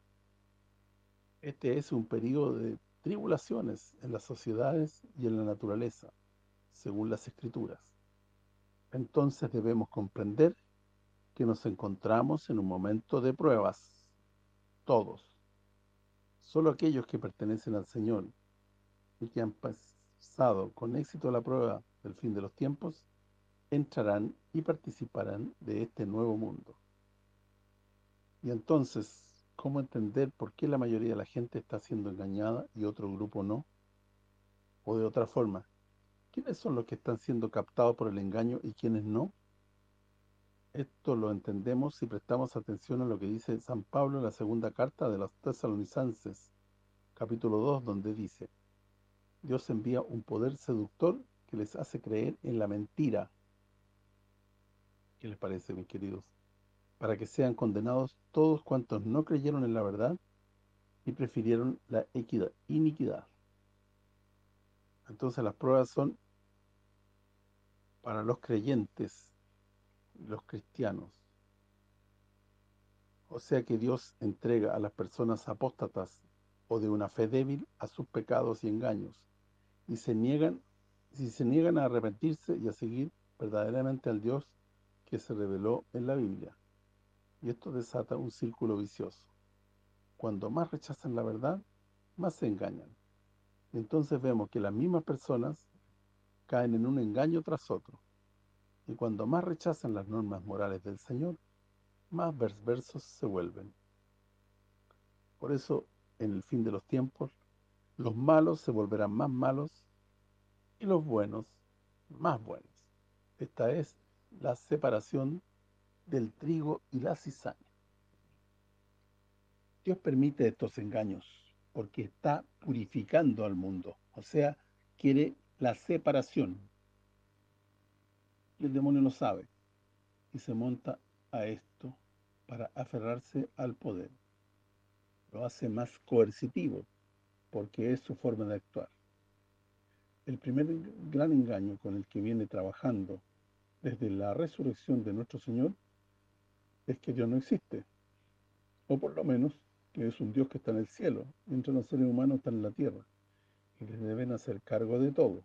Este es un periodo de tribulaciones en las sociedades y en la naturaleza, según las Escrituras. Entonces debemos comprender que nos encontramos en un momento de pruebas, todos. Solo aquellos que pertenecen al Señor y que han pasado con éxito la prueba del fin de los tiempos, entrarán y participarán de este nuevo mundo. Y entonces, ¿cómo entender por qué la mayoría de la gente está siendo engañada y otro grupo no? O de otra forma, ¿quiénes son los que están siendo captados por el engaño y quiénes no? Esto lo entendemos si prestamos atención a lo que dice San Pablo en la segunda carta de los tesalonicenses, capítulo 2, donde dice Dios envía un poder seductor que les hace creer en la mentira. ¿Qué les parece, mis queridos? Para que sean condenados todos cuantos no creyeron en la verdad y prefirieron la equidad, iniquidad. Entonces las pruebas son para los creyentes, los cristianos. O sea que Dios entrega a las personas apóstatas o de una fe débil a sus pecados y engaños y se niegan si se niegan a arrepentirse y a seguir verdaderamente al Dios que se reveló en la Biblia. Y esto desata un círculo vicioso. Cuando más rechazan la verdad, más se engañan. Entonces vemos que las mismas personas caen en un engaño tras otro. Y cuando más rechazan las normas morales del Señor, más perversos se vuelven. Por eso, en el fin de los tiempos, los malos se volverán más malos y los buenos más buenos. Esta es la separación del trigo y la cizaña. Dios permite estos engaños porque está purificando al mundo, o sea, quiere la separación. El demonio lo sabe y se monta a esto para aferrarse al poder. Lo hace más coercitivo porque es su forma de actuar el primer gran engaño con el que viene trabajando desde la resurrección de nuestro Señor es que Dios no existe. O por lo menos que es un Dios que está en el cielo, mientras los seres humanos están en la tierra y les deben hacer cargo de todo.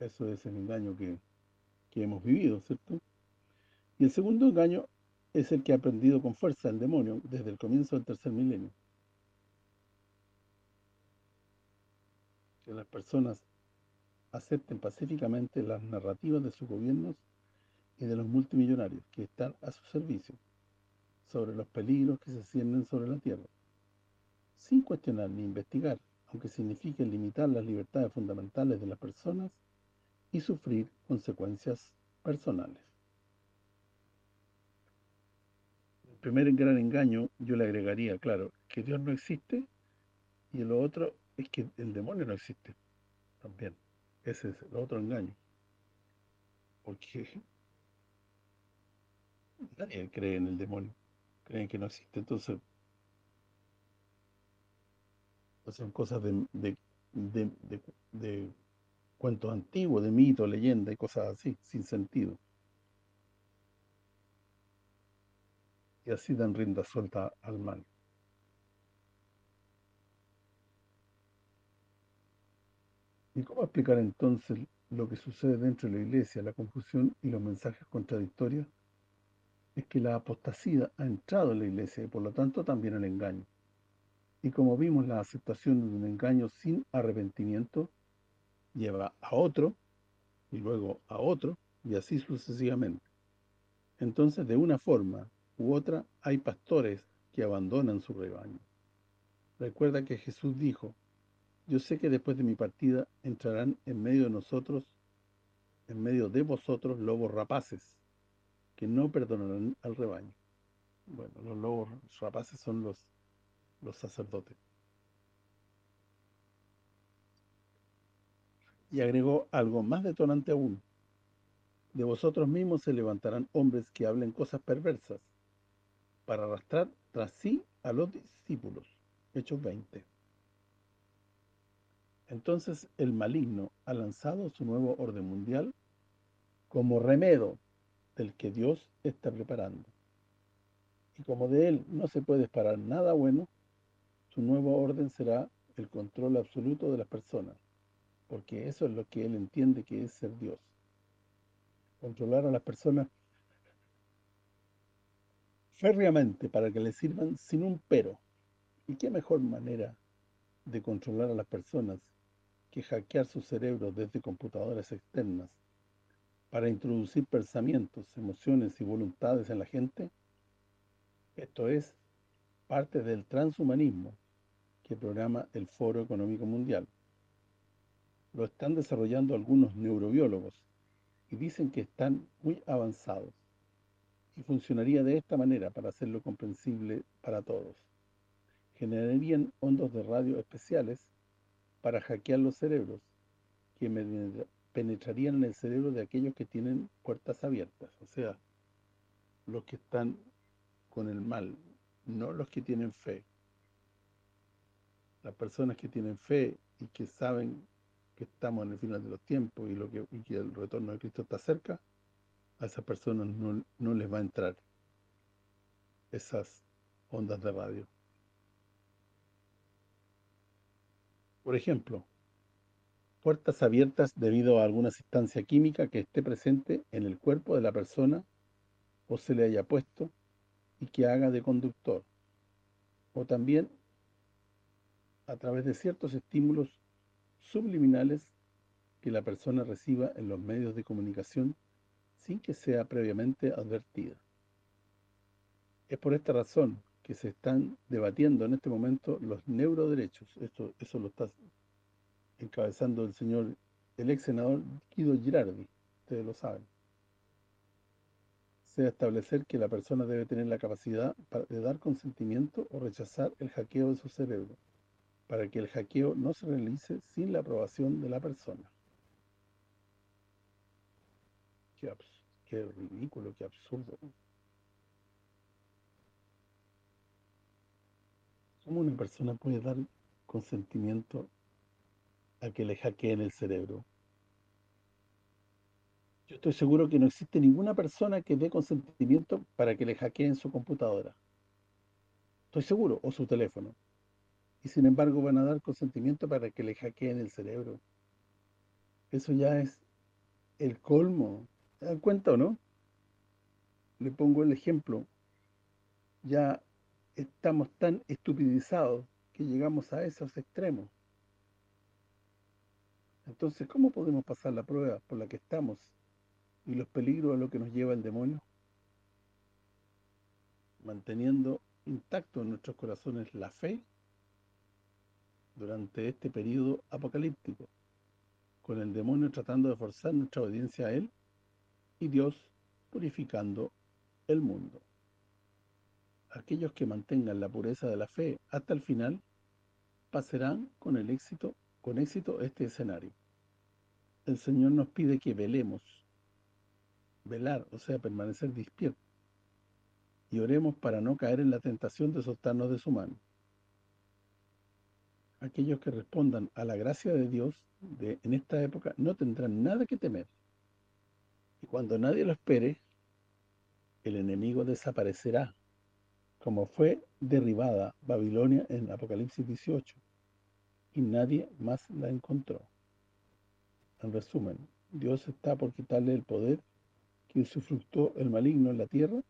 Eso es el engaño que, que hemos vivido, ¿cierto? Y el segundo engaño es el que ha aprendido con fuerza el demonio desde el comienzo del tercer milenio. que las personas acepten pacíficamente las narrativas de sus gobiernos y de los multimillonarios que están a su servicio sobre los peligros que se cienden sobre la tierra, sin cuestionar ni investigar, aunque signifique limitar las libertades fundamentales de las personas y sufrir consecuencias personales. El primer gran engaño yo le agregaría, claro, que Dios no existe y lo otro es que el demonio no existe también. Ese es el otro engaño. Porque nadie cree en el demonio. Creen que no existe. Entonces, son cosas de cuentos antiguos, de mito, leyenda y cosas así, sin sentido. Y así dan rienda suelta al mal. ¿Y cómo explicar entonces lo que sucede dentro de la Iglesia, la confusión y los mensajes contradictorios? Es que la apostasía ha entrado en la Iglesia y por lo tanto también el engaño. Y como vimos, la aceptación de un engaño sin arrepentimiento lleva a otro, y luego a otro, y así sucesivamente. Entonces, de una forma u otra, hay pastores que abandonan su rebaño. Recuerda que Jesús dijo, yo sé que después de mi partida entrarán en medio de nosotros, en medio de vosotros, lobos rapaces, que no perdonarán al rebaño. Bueno, los lobos rapaces son los, los sacerdotes. Y agregó algo más detonante aún. De vosotros mismos se levantarán hombres que hablen cosas perversas, para arrastrar tras sí a los discípulos. Hechos 20. Entonces el maligno ha lanzado su nuevo orden mundial como remedio del que Dios está preparando. Y como de él no se puede esperar nada bueno, su nuevo orden será el control absoluto de las personas, porque eso es lo que él entiende que es ser Dios. Controlar a las personas férreamente para que le sirvan sin un pero. ¿Y qué mejor manera de controlar a las personas que hackear su cerebro desde computadoras externas para introducir pensamientos, emociones y voluntades en la gente, esto es parte del transhumanismo que programa el Foro Económico Mundial. Lo están desarrollando algunos neurobiólogos y dicen que están muy avanzados y funcionaría de esta manera para hacerlo comprensible para todos. Generarían ondas de radio especiales para hackear los cerebros que penetrarían en el cerebro de aquellos que tienen puertas abiertas, o sea, los que están con el mal, no los que tienen fe. Las personas que tienen fe y que saben que estamos en el final de los tiempos y, lo que, el retorno de Cristo está cerca, a esas personas no, no les va a entrar esas ondas de radio. Por ejemplo, puertas abiertas debido a alguna sustancia química que esté presente en el cuerpo de la persona o se le haya puesto y que haga de conductor. O también a través de ciertos estímulos subliminales que la persona reciba en los medios de comunicación sin que sea previamente advertida. Es por esta razón que se están debatiendo en este momento los neuroderechos. Esto, eso lo está encabezando el señor, el ex senador Guido Girardi, ustedes lo saben. Se establecer que la persona debe tener la capacidad de dar consentimiento o rechazar el hackeo de su cerebro, para que el hackeo no se realice sin la aprobación de la persona. Qué, qué ridículo, qué absurdo. ¿Cómo una persona puede dar consentimiento a que le hackeen el cerebro? Yo estoy seguro que no existe ninguna persona que dé consentimiento para que le hackeen su computadora. Estoy seguro, o su teléfono. Y sin embargo van a dar consentimiento para que le hackeen el cerebro. Eso ya es el colmo. ¿Se dan cuenta o no? Le pongo el ejemplo. Ya estamos tan estupidizados que llegamos a esos extremos. Entonces, ¿cómo podemos pasar la prueba por la que estamos y los peligros a lo que nos lleva el demonio? Manteniendo intacto en nuestros corazones la fe durante este periodo apocalíptico, con el demonio tratando de forzar nuestra obediencia a él y Dios purificando el mundo aquellos que mantengan la pureza de la fe hasta el final pasarán con el éxito con éxito este escenario. El Señor nos pide que velemos, velar, o sea, permanecer despiertos, y oremos para no caer en la tentación de soltarnos de su mano. Aquellos que respondan a la gracia de Dios de, en esta época no tendrán nada que temer. Y cuando nadie lo espere, el enemigo desaparecerá como fue derribada Babilonia en Apocalipsis 18, y nadie más la encontró. En resumen, Dios está por quitarle el poder que usufructó el maligno en la tierra,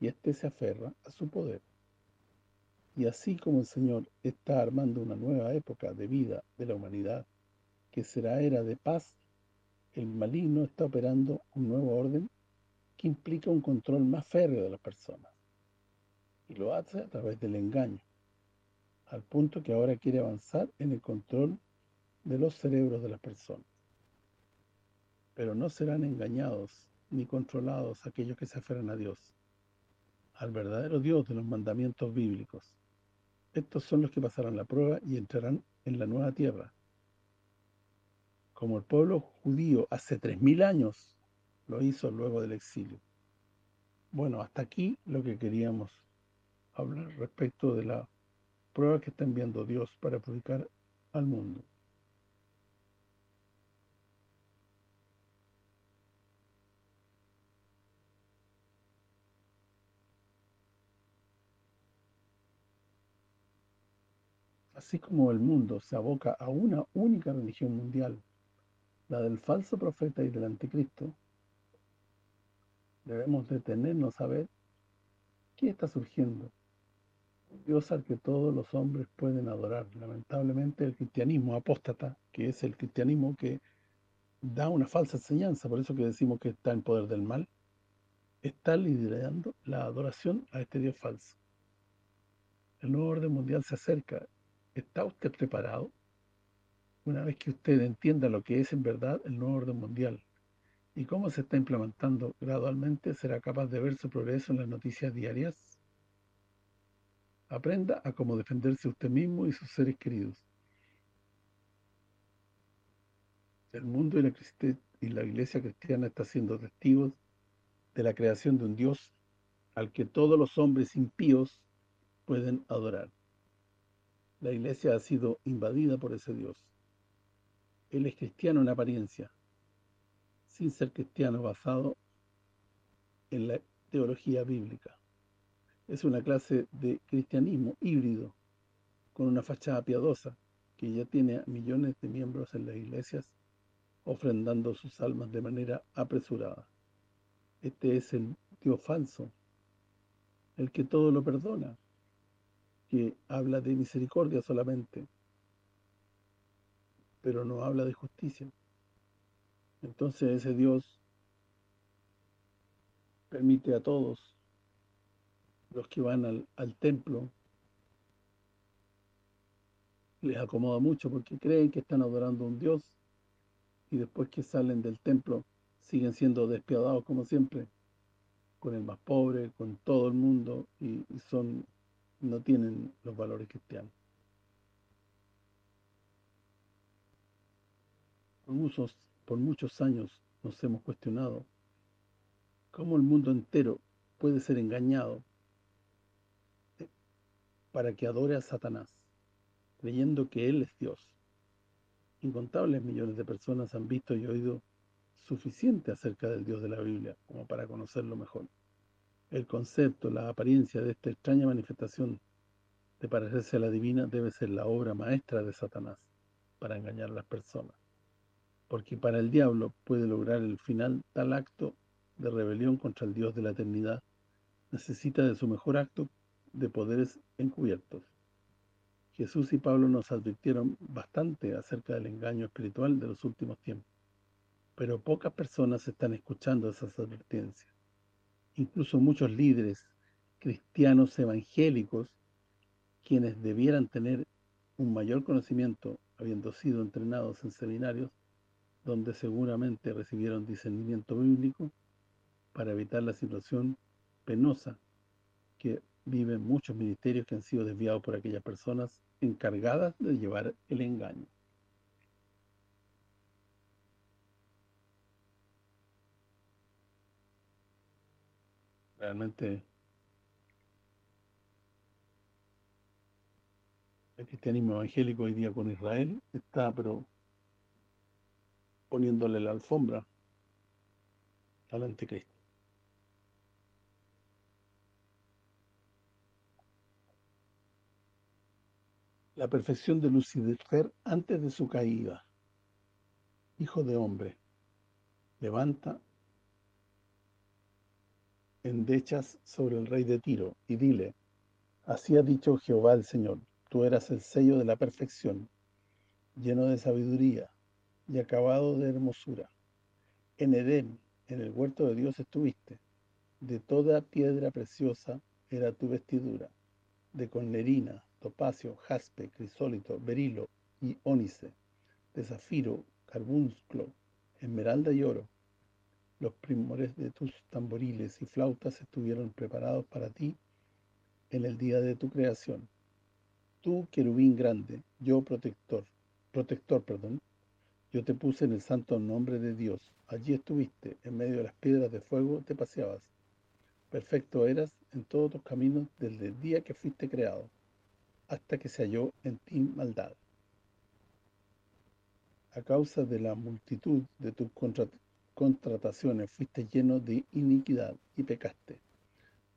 y éste se aferra a su poder. Y así como el Señor está armando una nueva época de vida de la humanidad, que será era de paz, el maligno está operando un nuevo orden que implica un control más férreo de las personas y lo hace a través del engaño, al punto que ahora quiere avanzar en el control de los cerebros de las personas. Pero no serán engañados ni controlados aquellos que se aferran a Dios, al verdadero Dios de los mandamientos bíblicos. Estos son los que pasarán la prueba y entrarán en la nueva tierra. Como el pueblo judío hace tres mil años lo hizo luego del exilio. Bueno, hasta aquí lo que queríamos hablar respecto de la prueba que está enviando Dios para purificar al mundo. Así como el mundo se aboca a una única religión mundial, la del falso profeta y del anticristo, debemos detenernos a ver qué está surgiendo Dios al que todos los hombres pueden adorar. Lamentablemente el cristianismo apóstata, que es el cristianismo que da una falsa enseñanza, por eso que decimos que está en poder del mal, está liderando la adoración a este Dios falso. El nuevo orden mundial se acerca. ¿Está usted preparado? Una vez que usted entienda lo que es en verdad el nuevo orden mundial y cómo se está implementando gradualmente, será capaz de ver su progreso en las noticias diarias Aprenda a cómo defenderse usted mismo y sus seres queridos. El mundo y la, iglesia cristiana está siendo testigos de la creación de un Dios al que todos los hombres impíos pueden adorar. La iglesia ha sido invadida por ese Dios. Él es cristiano en apariencia, sin ser cristiano basado en la teología bíblica. Es una clase de cristianismo híbrido, con una fachada piadosa, que ya tiene a millones de miembros en las iglesias ofrendando sus almas de manera apresurada. Este es el Dios falso, el que todo lo perdona, que habla de misericordia solamente, pero no habla de justicia. Entonces ese Dios permite a todos los que van al, templo les acomoda mucho porque creen que están adorando a un Dios y después que salen del templo siguen siendo despiadados como siempre, con el más pobre, con todo el mundo y, son no tienen los valores cristianos. Por muchos, por muchos años nos hemos cuestionado cómo el mundo entero puede ser engañado para que adore a Satanás, creyendo que Él es Dios. Incontables millones de personas han visto y oído suficiente acerca del Dios de la Biblia como para conocerlo mejor. El concepto, la apariencia de esta extraña manifestación de parecerse a la divina debe ser la obra maestra de Satanás para engañar a las personas. Porque para el diablo puede lograr el final tal acto de rebelión contra el Dios de la eternidad necesita de su mejor acto de poderes encubiertos. Jesús y Pablo nos advirtieron bastante acerca del engaño espiritual de los últimos tiempos, pero pocas personas están escuchando esas advertencias. Incluso muchos líderes cristianos evangélicos, quienes debieran tener un mayor conocimiento, habiendo sido entrenados en seminarios, donde seguramente recibieron discernimiento bíblico, para evitar la situación penosa que viven muchos ministerios que han sido desviados por aquellas personas encargadas de llevar el engaño. Realmente el cristianismo evangélico hoy día con Israel está pero poniéndole la alfombra al anticristo. La perfección de Lucifer antes de su caída. Hijo de hombre, levanta endechas sobre el rey de Tiro y dile, así ha dicho Jehová el Señor, tú eras el sello de la perfección, lleno de sabiduría y acabado de hermosura. En Edén, en el huerto de Dios estuviste, de toda piedra preciosa era tu vestidura, de conlerina, topacio, jaspe, crisólito, berilo y ónice, de zafiro, carbúnculo, esmeralda y oro. Los primores de tus tamboriles y flautas estuvieron preparados para ti en el día de tu creación. Tú, querubín grande, yo protector, protector, perdón, yo te puse en el santo nombre de Dios. Allí estuviste, en medio de las piedras de fuego te paseabas. Perfecto eras en todos tus caminos desde el día que fuiste creado hasta que se halló en ti maldad. A causa de la multitud de tus contrataciones fuiste lleno de iniquidad y pecaste,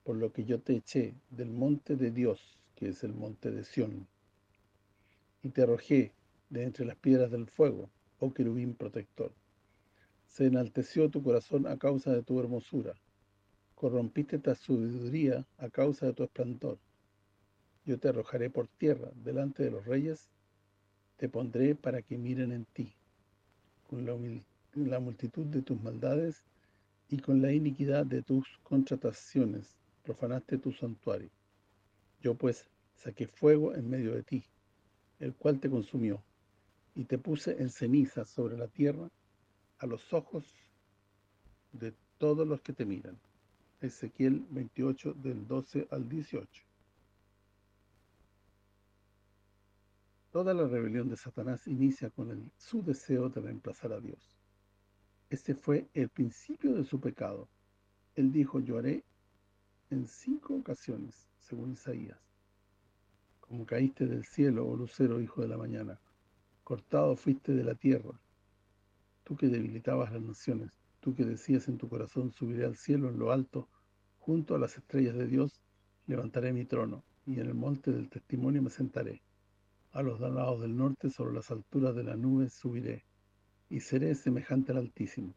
por lo que yo te eché del monte de Dios, que es el monte de Sión, y te arrojé de entre las piedras del fuego, oh querubín protector. Se enalteció tu corazón a causa de tu hermosura, corrompiste tu sabiduría a causa de tu esplendor yo te arrojaré por tierra delante de los reyes, te pondré para que miren en ti. Con la, multitud de tus maldades y con la iniquidad de tus contrataciones, profanaste tu santuario. Yo pues saqué fuego en medio de ti, el cual te consumió, y te puse en ceniza sobre la tierra a los ojos de todos los que te miran. Ezequiel 28, del 12 al 18. Toda la rebelión de Satanás inicia con el, su deseo de reemplazar a Dios. Este fue el principio de su pecado. Él dijo, yo haré en cinco ocasiones, según Isaías. Como caíste del cielo, oh lucero, hijo de la mañana, cortado fuiste de la tierra, tú que debilitabas las naciones, tú que decías en tu corazón, subiré al cielo en lo alto, junto a las estrellas de Dios, levantaré mi trono, y en el monte del testimonio me sentaré. A los lados del norte, sobre las alturas de la nube, subiré, y seré semejante al Altísimo.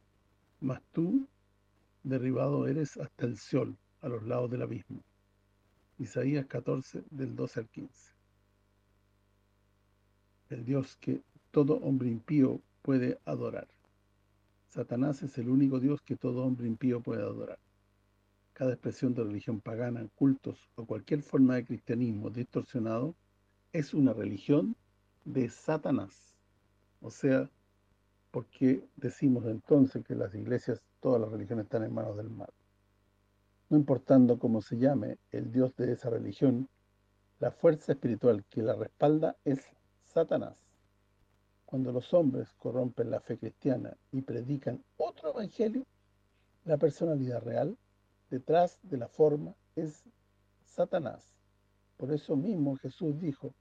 Mas tú, derribado eres hasta el sol, a los lados del abismo. Isaías 14, del 12 al 15. El Dios que todo hombre impío puede adorar. Satanás es el único Dios que todo hombre impío puede adorar. Cada expresión de religión pagana, cultos o cualquier forma de cristianismo distorsionado es una religión de Satanás. O sea, porque decimos entonces que las iglesias, todas las religiones están en manos del mal no importando cómo se llame el dios de esa religión, la fuerza espiritual que la respalda es Satanás. Cuando los hombres corrompen la fe cristiana y predican otro evangelio, la personalidad real detrás de la forma es Satanás. Por eso mismo Jesús dijo,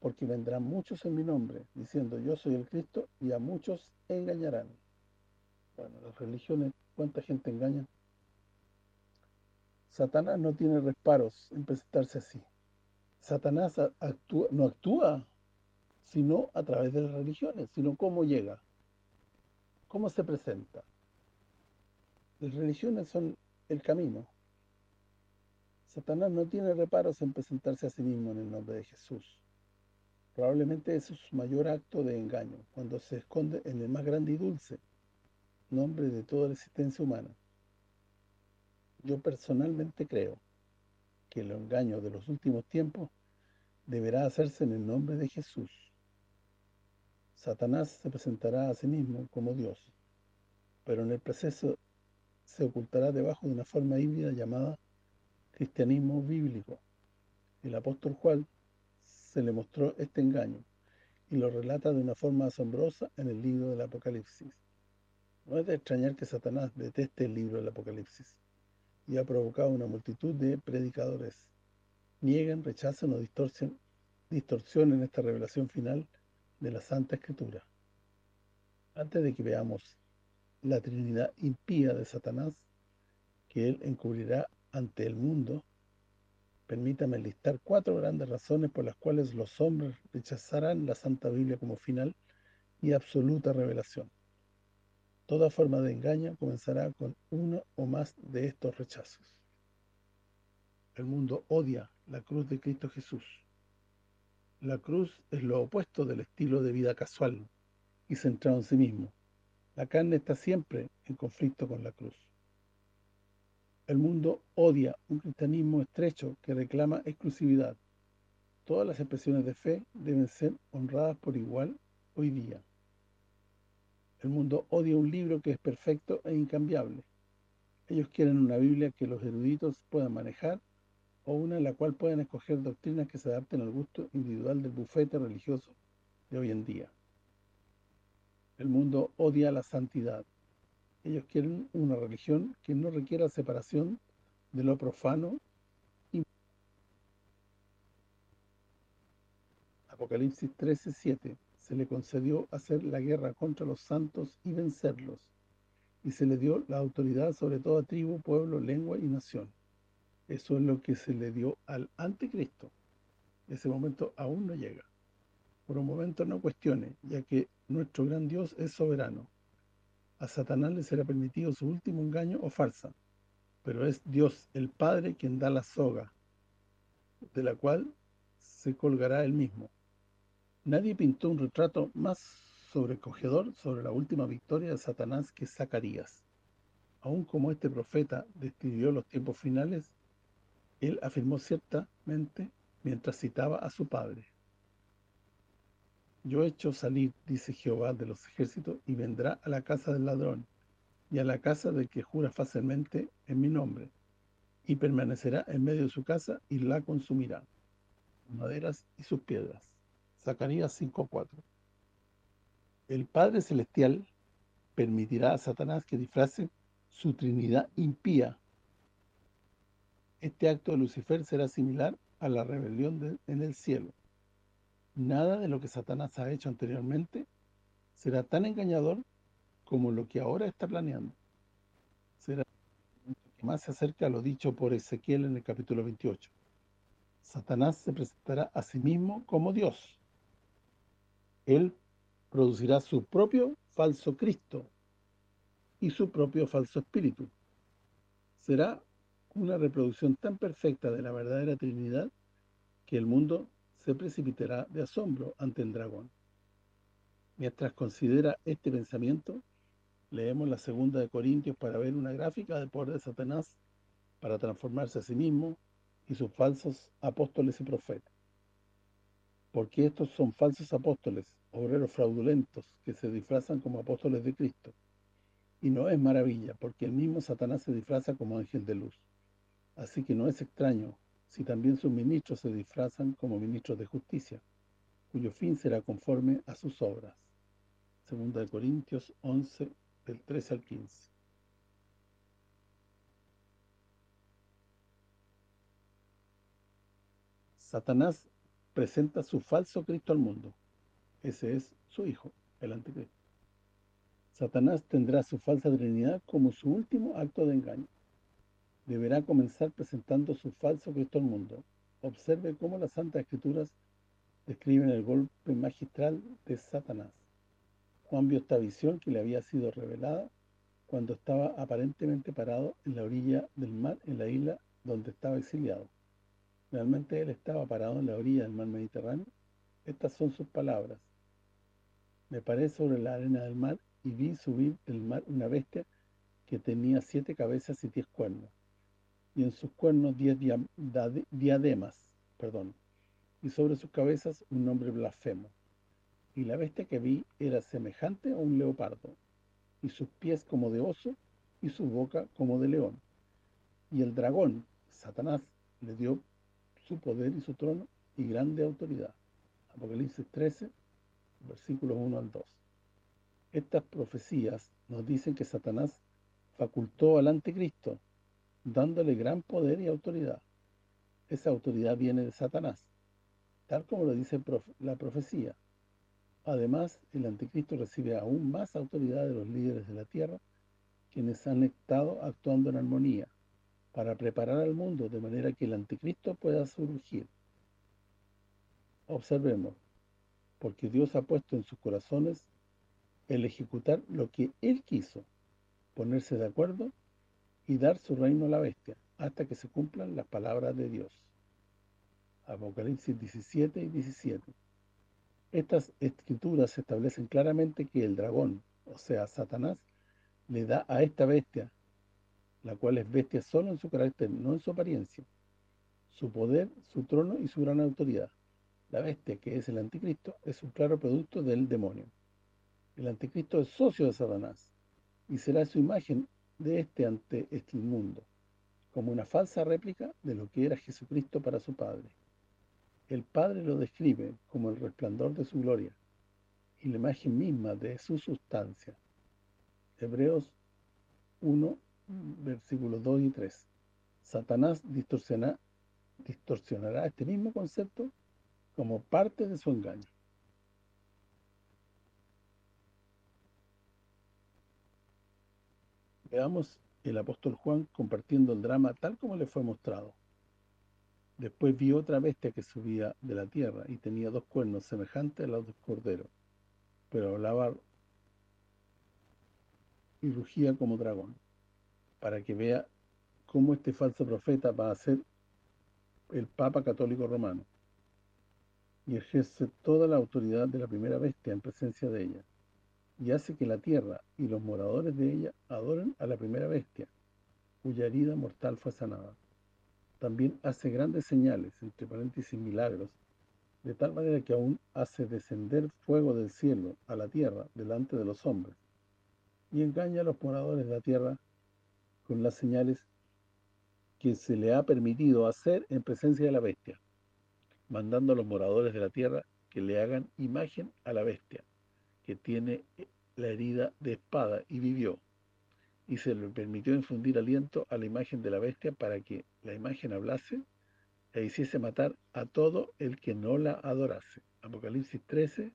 porque vendrán muchos en mi nombre, diciendo yo soy el Cristo, y a muchos engañarán. Bueno, las religiones, ¿cuánta gente engañan? Satanás no tiene reparos en presentarse así. Satanás no actúa sino a través de las religiones, sino cómo llega, cómo se presenta. Las religiones son el camino. Satanás no tiene reparos en presentarse a sí mismo en el nombre de Jesús. Probablemente ese es su mayor acto de engaño, cuando se esconde en el más grande y dulce nombre de toda la existencia humana. Yo personalmente creo que el engaño de los últimos tiempos deberá hacerse en el nombre de Jesús. Satanás se presentará a sí mismo como Dios, pero en el proceso se ocultará debajo de una forma híbrida llamada cristianismo bíblico. El apóstol Juan se le mostró este engaño y lo relata de una forma asombrosa en el libro del Apocalipsis. No es de extrañar que Satanás deteste el libro del Apocalipsis y ha provocado una multitud de predicadores. Niegan, rechazan o distorsionan esta revelación final de la Santa Escritura. Antes de que veamos la Trinidad impía de Satanás, que él encubrirá ante el mundo, permítame listar cuatro grandes razones por las cuales los hombres rechazarán la Santa Biblia como final y absoluta revelación. Toda forma de engaño comenzará con uno o más de estos rechazos. El mundo odia la cruz de Cristo Jesús. La cruz es lo opuesto del estilo de vida casual y centrado en sí mismo. La carne está siempre en conflicto con la cruz. El mundo odia un cristianismo estrecho que reclama exclusividad. Todas las expresiones de fe deben ser honradas por igual hoy día. El mundo odia un libro que es perfecto e incambiable. Ellos quieren una Biblia que los eruditos puedan manejar o una en la cual puedan escoger doctrinas que se adapten al gusto individual del bufete religioso de hoy en día. El mundo odia la santidad. Ellos quieren una religión que no requiera separación de lo profano Apocalipsis 13:7 se le concedió hacer la guerra contra los santos y vencerlos, y se le dio la autoridad sobre toda tribu, pueblo, lengua y nación. Eso es lo que se le dio al anticristo. Ese momento aún no llega. Por un momento no cuestione, ya que nuestro gran Dios es soberano. A Satanás le será permitido su último engaño o farsa, pero es Dios, el Padre, quien da la soga, de la cual se colgará él mismo. Nadie pintó un retrato más sobrecogedor sobre la última victoria de Satanás que Zacarías. Aún como este profeta describió los tiempos finales, él afirmó ciertamente mientras citaba a su padre. Yo he hecho salir, dice Jehová de los ejércitos, y vendrá a la casa del ladrón, y a la casa del que jura fácilmente en mi nombre, y permanecerá en medio de su casa y la consumirá, maderas y sus piedras. Zacarías 5.4 El Padre Celestial permitirá a Satanás que disfrace su trinidad impía. Este acto de Lucifer será similar a la rebelión en el cielo. Nada de lo que Satanás ha hecho anteriormente será tan engañador como lo que ahora está planeando. Será que más se acerca a lo dicho por Ezequiel en el capítulo 28. Satanás se presentará a sí mismo como Dios. Él producirá su propio falso Cristo y su propio falso espíritu. Será una reproducción tan perfecta de la verdadera Trinidad que el mundo se precipitará de asombro ante el dragón. Mientras considera este pensamiento, leemos la segunda de Corintios para ver una gráfica del poder de Satanás para transformarse a sí mismo y sus falsos apóstoles y profetas. Porque estos son falsos apóstoles, obreros fraudulentos, que se disfrazan como apóstoles de Cristo. Y no es maravilla, porque el mismo Satanás se disfraza como ángel de luz. Así que no es extraño si también sus ministros se disfrazan como ministros de justicia, cuyo fin será conforme a sus obras. Segunda de Corintios 11, del 13 al 15. Satanás presenta su falso Cristo al mundo. Ese es su hijo, el anticristo. Satanás tendrá su falsa trinidad como su último acto de engaño deberá comenzar presentando su falso Cristo al mundo. Observe cómo las Santas Escrituras describen el golpe magistral de Satanás. Juan vio esta visión que le había sido revelada cuando estaba aparentemente parado en la orilla del mar en la isla donde estaba exiliado. ¿Realmente él estaba parado en la orilla del mar Mediterráneo? Estas son sus palabras. Me paré sobre la arena del mar y vi subir del mar una bestia que tenía siete cabezas y diez cuernos y en sus cuernos diez diademas, perdón, y sobre sus cabezas un nombre blasfemo. Y la bestia que vi era semejante a un leopardo, y sus pies como de oso, y su boca como de león. Y el dragón, Satanás, le dio su poder y su trono y grande autoridad. Apocalipsis 13, versículos 1 al 2. Estas profecías nos dicen que Satanás facultó al anticristo dándole gran poder y autoridad. Esa autoridad viene de Satanás, tal como lo dice la profecía. Además, el anticristo recibe aún más autoridad de los líderes de la tierra, quienes han estado actuando en armonía, para preparar al mundo de manera que el anticristo pueda surgir. Observemos, porque Dios ha puesto en sus corazones el ejecutar lo que Él quiso, ponerse de acuerdo y dar su reino a la bestia, hasta que se cumplan las palabras de Dios. Apocalipsis 17 y 17. Estas escrituras establecen claramente que el dragón, o sea, Satanás, le da a esta bestia, la cual es bestia solo en su carácter, no en su apariencia, su poder, su trono y su gran autoridad. La bestia, que es el anticristo, es un claro producto del demonio. El anticristo es socio de Satanás, y será su imagen de este ante este mundo, como una falsa réplica de lo que era Jesucristo para su Padre. El Padre lo describe como el resplandor de su gloria y la imagen misma de su sustancia. Hebreos 1, versículos 2 y 3. Satanás distorsionará, distorsionará este mismo concepto como parte de su engaño. Veamos el apóstol Juan compartiendo el drama tal como le fue mostrado. Después vio otra bestia que subía de la tierra y tenía dos cuernos semejantes a los dos corderos, pero hablaba y rugía como dragón, para que vea cómo este falso profeta va a ser el Papa Católico Romano y ejerce toda la autoridad de la primera bestia en presencia de ella y hace que la tierra y los moradores de ella adoren a la primera bestia, cuya herida mortal fue sanada. También hace grandes señales, entre paréntesis milagros, de tal manera que aún hace descender fuego del cielo a la tierra delante de los hombres, y engaña a los moradores de la tierra con las señales que se le ha permitido hacer en presencia de la bestia, mandando a los moradores de la tierra que le hagan imagen a la bestia, que tiene la herida de espada y vivió, y se le permitió infundir aliento a la imagen de la bestia para que la imagen hablase e hiciese matar a todo el que no la adorase. Apocalipsis 13,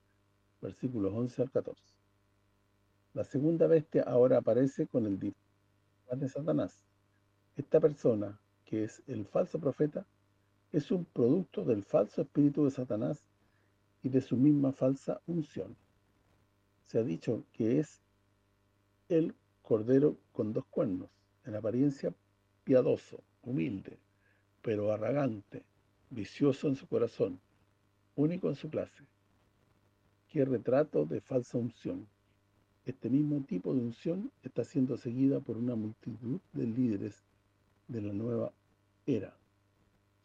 versículos 11 al 14. La segunda bestia ahora aparece con el disfraz de Satanás. Esta persona, que es el falso profeta, es un producto del falso espíritu de Satanás y de su misma falsa unción. Se ha dicho que es el cordero con dos cuernos, en apariencia piadoso, humilde, pero arrogante, vicioso en su corazón, único en su clase. Qué retrato de falsa unción. Este mismo tipo de unción está siendo seguida por una multitud de líderes de la nueva era.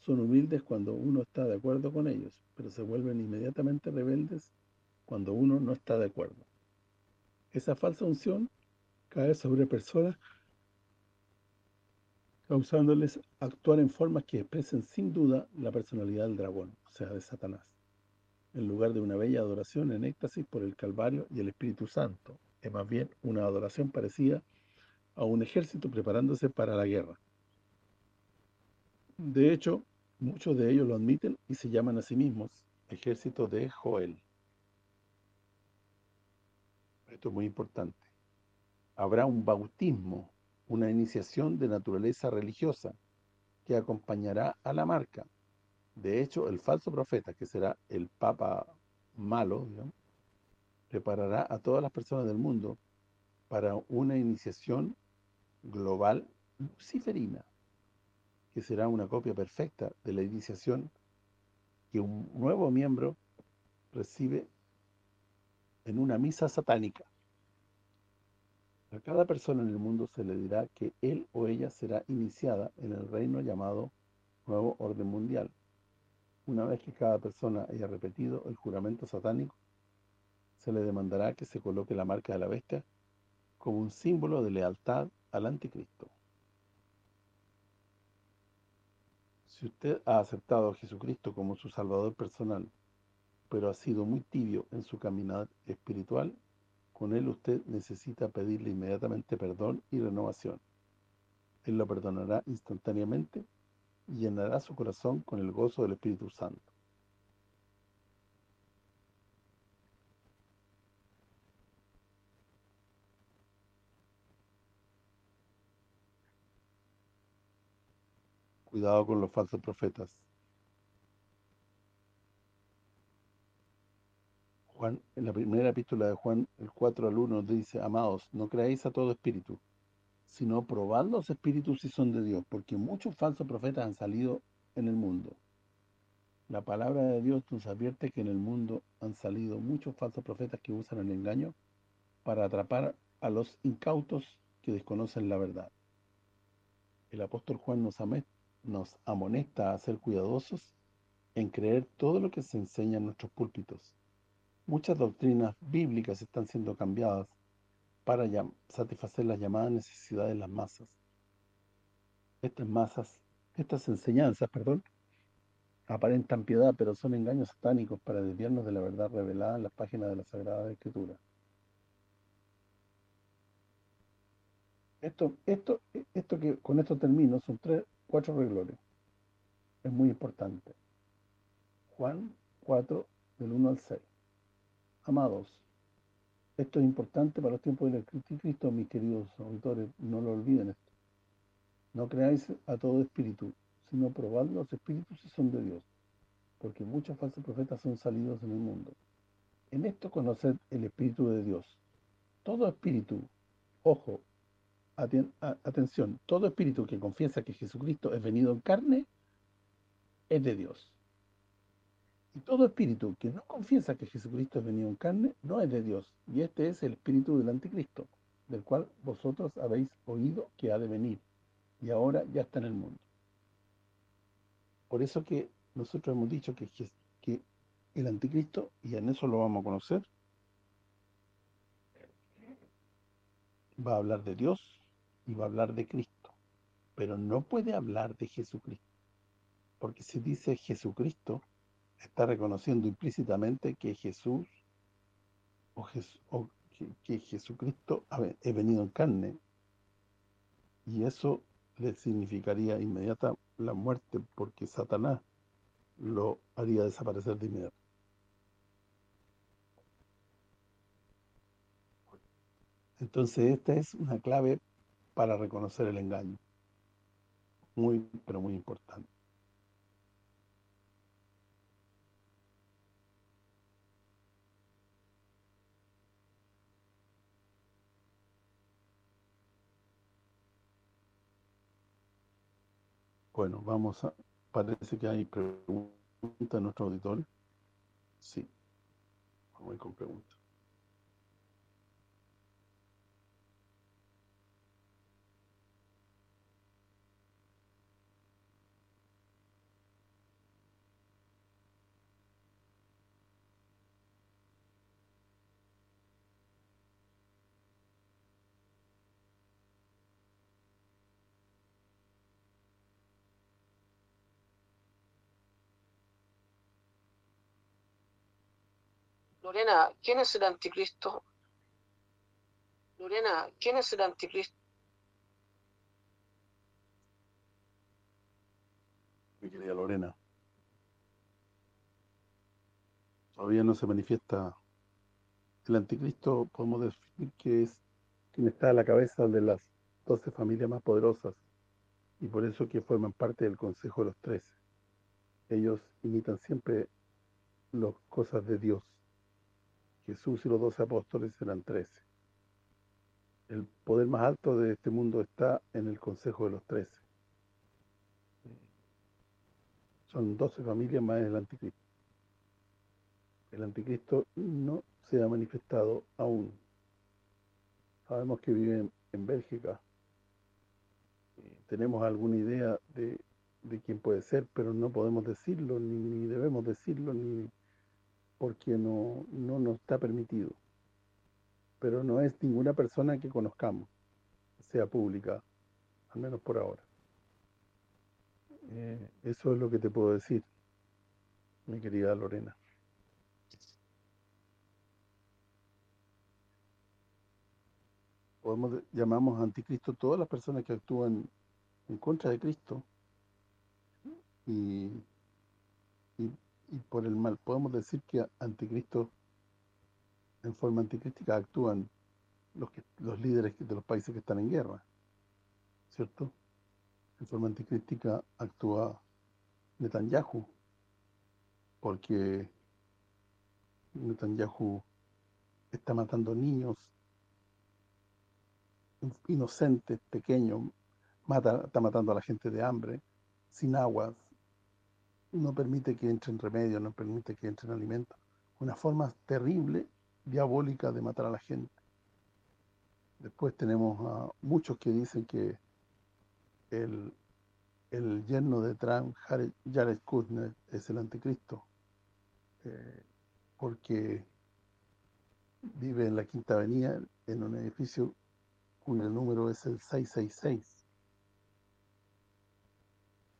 Son humildes cuando uno está de acuerdo con ellos, pero se vuelven inmediatamente rebeldes cuando uno no está de acuerdo. Esa falsa unción cae sobre personas causándoles actuar en formas que expresen sin duda la personalidad del dragón, o sea, de Satanás, en lugar de una bella adoración en éxtasis por el Calvario y el Espíritu Santo, es más bien una adoración parecida a un ejército preparándose para la guerra. De hecho, muchos de ellos lo admiten y se llaman a sí mismos ejército de Joel. Esto es muy importante. Habrá un bautismo una iniciación de naturaleza religiosa que acompañará a la marca. De hecho, el falso profeta, que será el papa malo, preparará a todas las personas del mundo para una iniciación global luciferina, que será una copia perfecta de la iniciación que un nuevo miembro recibe en una misa satánica. A cada persona en el mundo se le dirá que él o ella será iniciada en el reino llamado Nuevo Orden Mundial. Una vez que cada persona haya repetido el juramento satánico, se le demandará que se coloque la marca de la bestia como un símbolo de lealtad al anticristo. Si usted ha aceptado a Jesucristo como su salvador personal, pero ha sido muy tibio en su caminar espiritual, con él usted necesita pedirle inmediatamente perdón y renovación. Él lo perdonará instantáneamente y llenará su corazón con el gozo del Espíritu Santo. Cuidado con los falsos profetas. Juan, en la primera epístola de Juan, el 4 al 1, dice, Amados, no creáis a todo espíritu, sino probad los espíritus si son de Dios, porque muchos falsos profetas han salido en el mundo. La palabra de Dios nos advierte que en el mundo han salido muchos falsos profetas que usan el engaño para atrapar a los incautos que desconocen la verdad. El apóstol Juan nos, nos amonesta a ser cuidadosos en creer todo lo que se enseña en nuestros púlpitos Muchas doctrinas bíblicas están siendo cambiadas para satisfacer las llamadas necesidades de las masas. Estas masas, estas enseñanzas, perdón, aparentan piedad, pero son engaños satánicos para desviarnos de la verdad revelada en las páginas de la Sagrada Escritura. Esto, esto, esto que con esto termino, son tres, cuatro reglores. Es muy importante. Juan 4, del 1 al 6. Amados, esto es importante para los tiempos del Cristo, mis queridos auditores, no lo olviden esto. No creáis a todo espíritu, sino probad los espíritus si son de Dios, porque muchos falsos profetas son salidos en el mundo. En esto conoced el Espíritu de Dios. Todo espíritu, ojo, atención, todo espíritu que confiesa que Jesucristo es venido en carne, es de Dios. Y todo espíritu que no confiesa que Jesucristo es venido en carne, no es de Dios. Y este es el espíritu del anticristo, del cual vosotros habéis oído que ha de venir. Y ahora ya está en el mundo. Por eso que nosotros hemos dicho que, que el anticristo, y en eso lo vamos a conocer, va a hablar de Dios y va a hablar de Cristo. Pero no puede hablar de Jesucristo. Porque si dice Jesucristo, está reconociendo implícitamente que Jesús o, que, Jesucristo ha, venido en carne y eso le significaría inmediata la muerte porque Satanás lo haría desaparecer de inmediato. Entonces esta es una clave para reconocer el engaño. Muy, pero muy importante. Bueno, vamos a... Parece que hay preguntas en nuestro auditorio. Sí. Vamos a ir con preguntas. Lorena, ¿quién es el anticristo? Lorena, ¿quién es el anticristo? Mi querida Lorena, todavía no se manifiesta el anticristo, podemos definir que es quien está a la cabeza de las doce familias más poderosas y por eso que forman parte del Consejo de los Trece. Ellos imitan siempre las cosas de Dios. Jesús y los doce apóstoles eran trece. El poder más alto de este mundo está en el Consejo de los Trece. Son doce familias más el anticristo. El anticristo no se ha manifestado aún. Sabemos que vive en, Bélgica. Eh, tenemos alguna idea de, quién puede ser, pero no podemos decirlo, ni debemos decirlo, ni porque no, no nos está permitido. Pero no es ninguna persona que conozcamos, sea pública, al menos por ahora. Eh, eso es lo que te puedo decir, mi querida Lorena. Podemos llamamos anticristo todas las personas que actúan en contra de Cristo y y por el mal. Podemos decir que anticristo, en forma anticrística, actúan los, que, los líderes de los países que están en guerra, ¿cierto? En forma anticrística actúa Netanyahu, porque Netanyahu está matando niños inocentes, pequeños, mata, está matando a la gente de hambre, sin agua, no permite que entren remedios, no permite que entren alimentos. Una forma terrible, diabólica de matar a la gente. Después tenemos a muchos que dicen que el, el yerno de Trump, Jared, Kushner, es el anticristo, eh, porque vive en la Quinta Avenida, en un edificio cuyo número es el 666.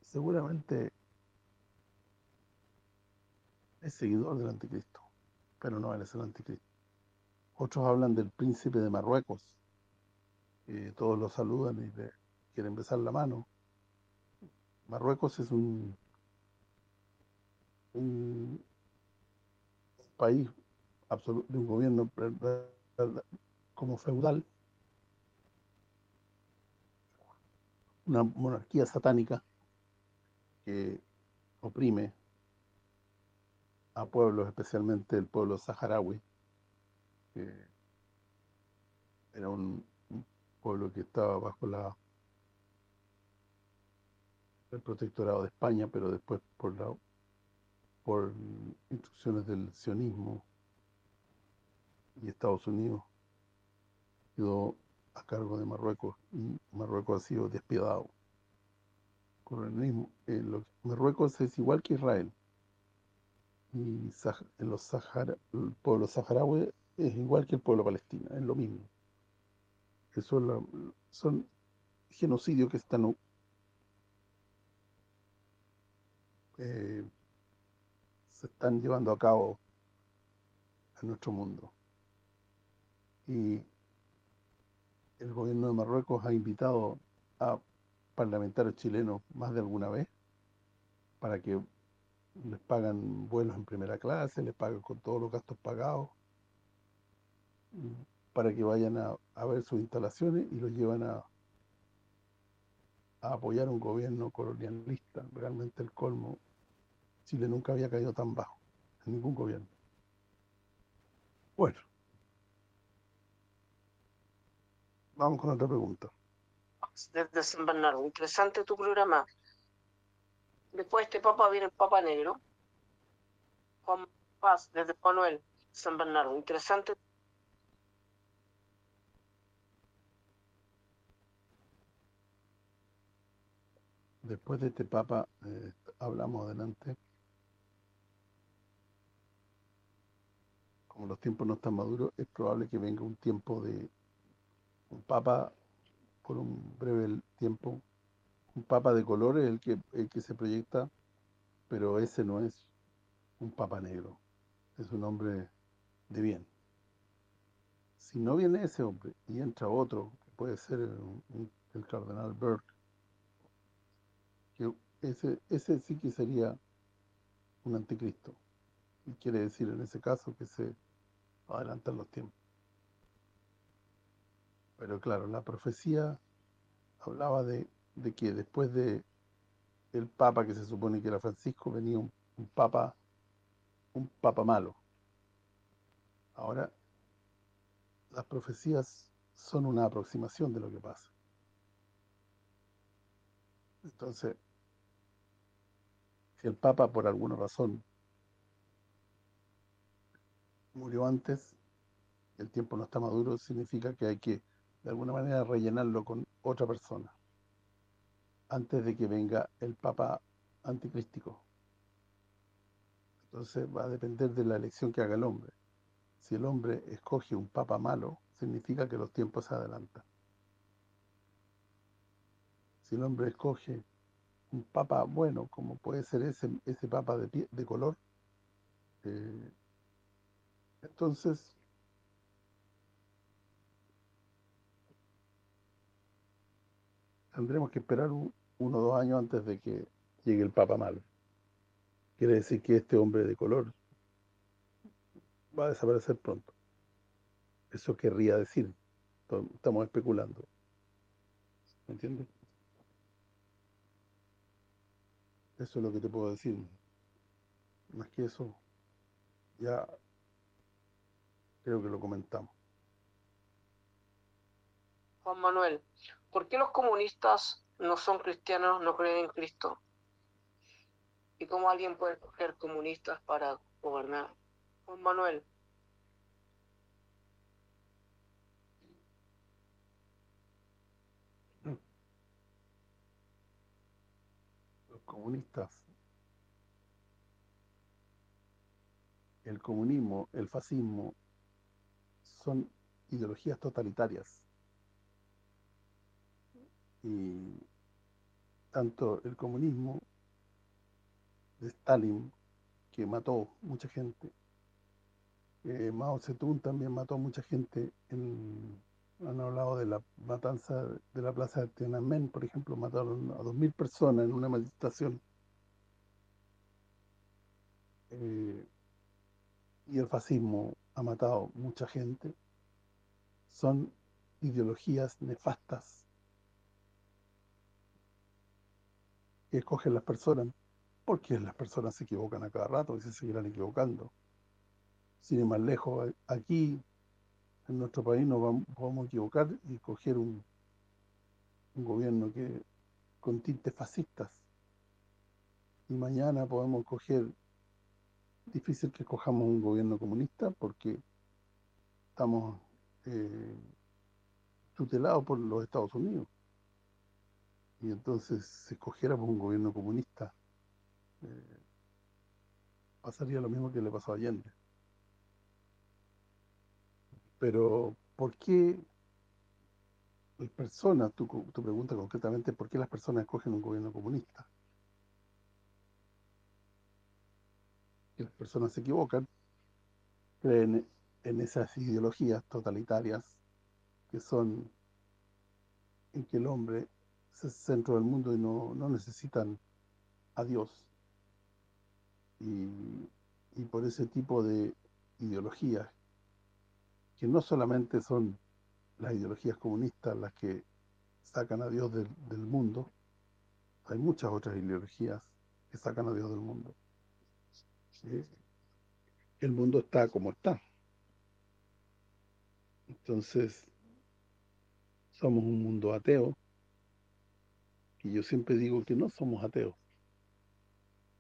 Seguramente es seguidor del anticristo, pero no él es el anticristo. Otros hablan del príncipe de Marruecos, todos lo saludan y quieren besar la mano. Marruecos es un, un país absoluto, de un gobierno como feudal, una monarquía satánica que oprime a pueblos, especialmente el pueblo saharaui, que era un, pueblo que estaba bajo la el protectorado de España, pero después por la por instrucciones del sionismo y Estados Unidos quedó a cargo de Marruecos y Marruecos ha sido despiadado. Colonialismo. Eh, Marruecos es igual que Israel y en los Sahara, el pueblo saharaui es igual que el pueblo palestino, es lo mismo. Eso son genocidios que están eh, se están llevando a cabo en nuestro mundo. Y el gobierno de Marruecos ha invitado a parlamentarios chilenos más de alguna vez para que les pagan vuelos en primera clase, les pagan con todos los gastos pagados, para que vayan a, ver sus instalaciones y los llevan a, a apoyar un gobierno colonialista, realmente el colmo. Chile nunca había caído tan bajo, en ningún gobierno. Bueno. Vamos con otra pregunta. Desde San Bernardo, interesante tu programa. Después de este Papa viene el Papa Negro. Juan Paz, desde Manuel, San Bernardo. Interesante. Después de este Papa, eh, hablamos adelante. Como los tiempos no están maduros, es probable que venga un tiempo de un Papa por un breve tiempo un papa de colores el que, el que se proyecta, pero ese no es un papa negro, es un hombre de bien. Si no viene ese hombre y entra otro, que puede ser el, cardenal Burke, que ese, ese sí que sería un anticristo. Y quiere decir en ese caso que se adelantan los tiempos. Pero claro, la profecía hablaba de de que después de el papa que se supone que era Francisco venía un, papa un papa malo. Ahora las profecías son una aproximación de lo que pasa. Entonces, si el Papa por alguna razón murió antes, el tiempo no está maduro, significa que hay que de alguna manera rellenarlo con otra persona antes de que venga el Papa anticrístico. Entonces va a depender de la elección que haga el hombre. Si el hombre escoge un Papa malo, significa que los tiempos se adelantan. Si el hombre escoge un Papa bueno, como puede ser ese, ese Papa de, de color, eh, entonces tendremos que esperar un, uno o dos años antes de que llegue el Papa malo. Quiere decir que este hombre de color va a desaparecer pronto. Eso querría decir. Estamos especulando. ¿Me entiendes? Eso es lo que te puedo decir. Más que eso, ya creo que lo comentamos. Juan Manuel, ¿por qué los comunistas no son cristianos, no creen en Cristo. ¿Y cómo alguien puede escoger comunistas para gobernar? Juan Manuel. Los comunistas, el comunismo, el fascismo, son ideologías totalitarias. Y tanto el comunismo de Stalin, que mató mucha gente, eh, Mao Zedong también mató mucha gente, han hablado de la matanza de la plaza de Tiananmen, por ejemplo, mataron a 2.000 personas en una manifestación. Eh, y el fascismo ha matado mucha gente, son ideologías nefastas que escogen las personas, porque las personas se equivocan a cada rato y se seguirán equivocando. Sin ir más lejos, aquí en nuestro país nos vamos, a equivocar y escoger un, gobierno que con tintes fascistas. Y mañana podemos coger, difícil que escojamos un gobierno comunista porque estamos eh, tutelados por los Estados Unidos y entonces si escogiéramos un gobierno comunista, eh, pasaría lo mismo que le pasó a Allende. Pero, ¿por qué las personas, tu, tu pregunta concretamente, ¿por qué las personas escogen un gobierno comunista? las personas se equivocan, creen en esas ideologías totalitarias que son en que el hombre es centro del mundo y no, no necesitan a Dios. Y, por ese tipo de ideologías, que no solamente son las ideologías comunistas las que sacan a Dios del, mundo, hay muchas otras ideologías que sacan a Dios del mundo. El mundo está como está. Entonces, somos un mundo ateo, y yo siempre digo que no somos ateos.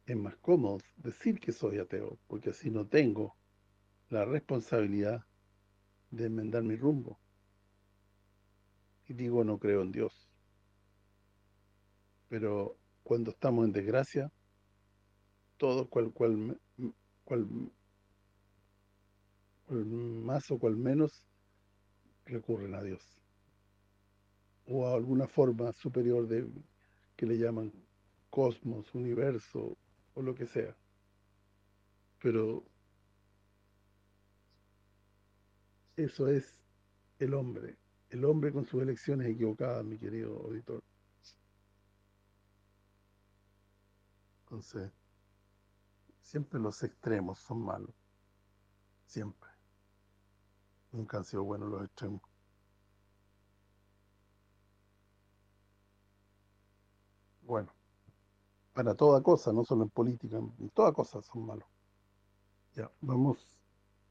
Es más cómodo decir que soy ateo, porque así no tengo la responsabilidad de enmendar mi rumbo. Y digo, no creo en Dios. Pero cuando estamos en desgracia, todos, cual, cual, cual, cual más o cual menos, recurren a Dios. O a alguna forma superior de que le llaman cosmos, universo, o lo que sea. Pero eso es el hombre, el hombre con sus elecciones equivocadas, mi querido auditor. Entonces, siempre los extremos son malos, siempre. Nunca han sido buenos los extremos. Bueno, para toda cosa, no solo en política, en toda cosa son malos. Ya, vamos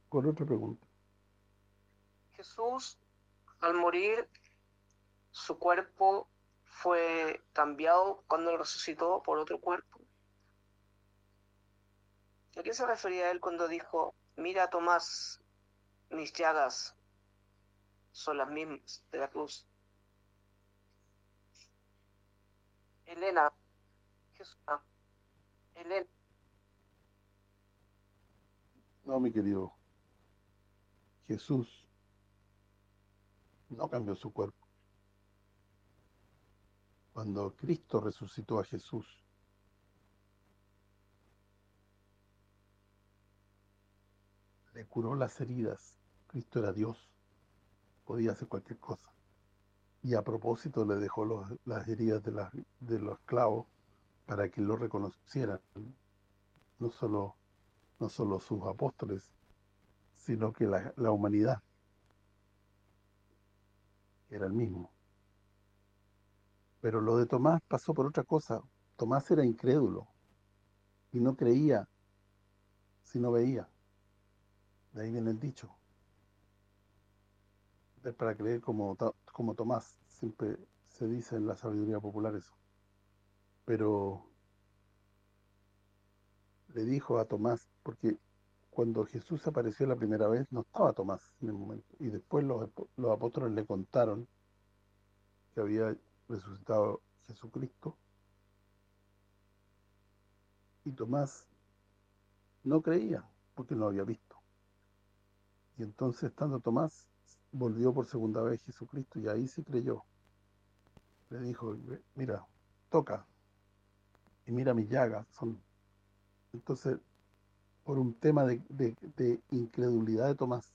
con otra pregunta. Jesús, al morir, su cuerpo fue cambiado cuando resucitó por otro cuerpo. ¿A qué se refería él cuando dijo, mira Tomás, mis llagas son las mismas de la cruz? Elena, Jesús, Elena. No, mi querido. Jesús no cambió su cuerpo. Cuando Cristo resucitó a Jesús, le curó las heridas. Cristo era Dios, podía hacer cualquier cosa. Y a propósito le dejó las heridas de, los clavos para que lo reconocieran. No solo, sus apóstoles, sino que la, la humanidad era el mismo. Pero lo de Tomás pasó por otra cosa. Tomás era incrédulo y no creía si no veía. De ahí viene el dicho. Es para creer como, como Tomás, siempre se dice en la sabiduría popular eso. Pero le dijo a Tomás, porque cuando Jesús apareció la primera vez no estaba Tomás en el momento. Y después los, los apóstoles le contaron que había resucitado Jesucristo. Y Tomás no creía porque no había visto. Y entonces estando Tomás, volvió por segunda vez Jesucristo y ahí sí creyó. Le dijo, mira, toca y mira mis llagas. son Entonces por un tema de, de, incredulidad de Tomás.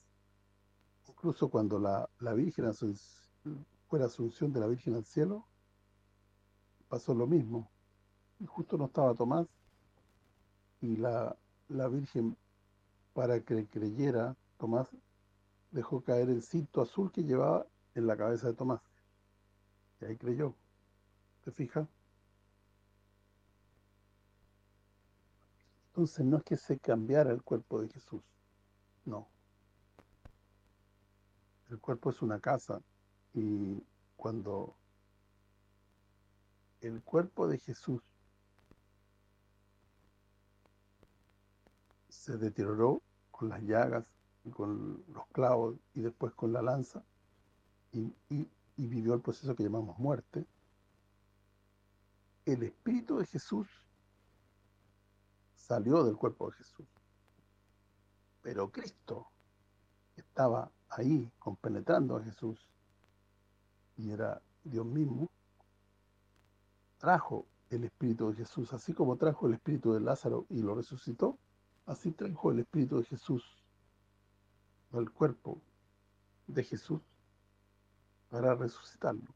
Incluso cuando la, la Virgen fue la asunción de la Virgen al cielo, pasó lo mismo. Y justo no estaba Tomás y la, la Virgen, para que creyera, Tomás dejó caer el cinto azul que llevaba en la cabeza de Tomás. Y ahí creyó. ¿Te fijas? Entonces no es que se cambiara el cuerpo de Jesús, no. El cuerpo es una casa y cuando el cuerpo de Jesús se deterioró con las llagas con los clavos y después con la lanza y, y, y vivió el proceso que llamamos muerte, el Espíritu de Jesús salió del cuerpo de Jesús. Pero Cristo estaba ahí compenetrando a Jesús y era Dios mismo, trajo el Espíritu de Jesús, así como trajo el Espíritu de Lázaro y lo resucitó, Así trajo el Espíritu de Jesús al cuerpo de Jesús para resucitarlo.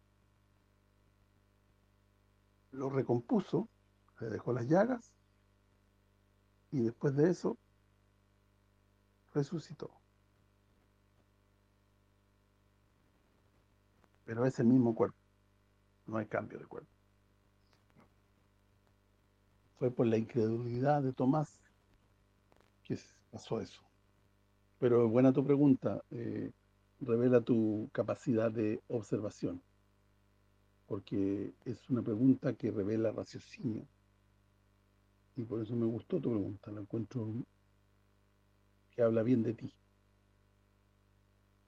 Lo recompuso, le dejó las llagas y después de eso resucitó. Pero es el mismo cuerpo, no hay cambio de cuerpo. Fue por la incredulidad de Tomás que pasó eso. Pero buena tu pregunta, eh, revela tu capacidad de observación, porque es una pregunta que revela raciocinio. Y por eso me gustó tu pregunta, la encuentro que habla bien de ti.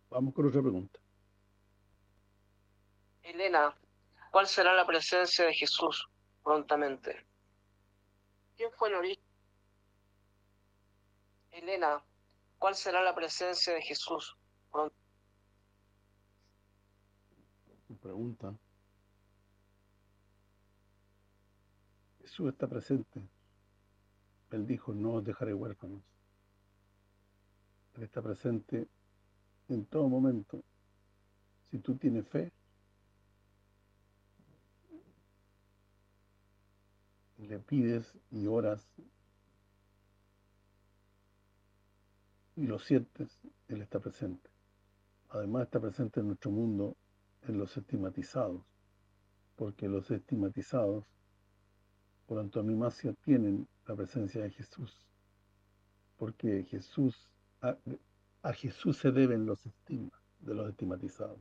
Vamos con otra pregunta. Elena, ¿cuál será la presencia de Jesús prontamente? ¿Quién fue el origen? Elena, ¿cuál será la presencia de Jesús prontamente? Pregunta. Jesús está presente. Él dijo, no os dejaré huérfanos. Él está presente en todo momento. Si tú tienes fe, le pides y oras y lo sientes, Él está presente. Además está presente en nuestro mundo en los estigmatizados, porque los estigmatizados, por antonomasia, tienen la presencia de Jesús, porque Jesús a, Jesús se deben los estigmas de los estigmatizados.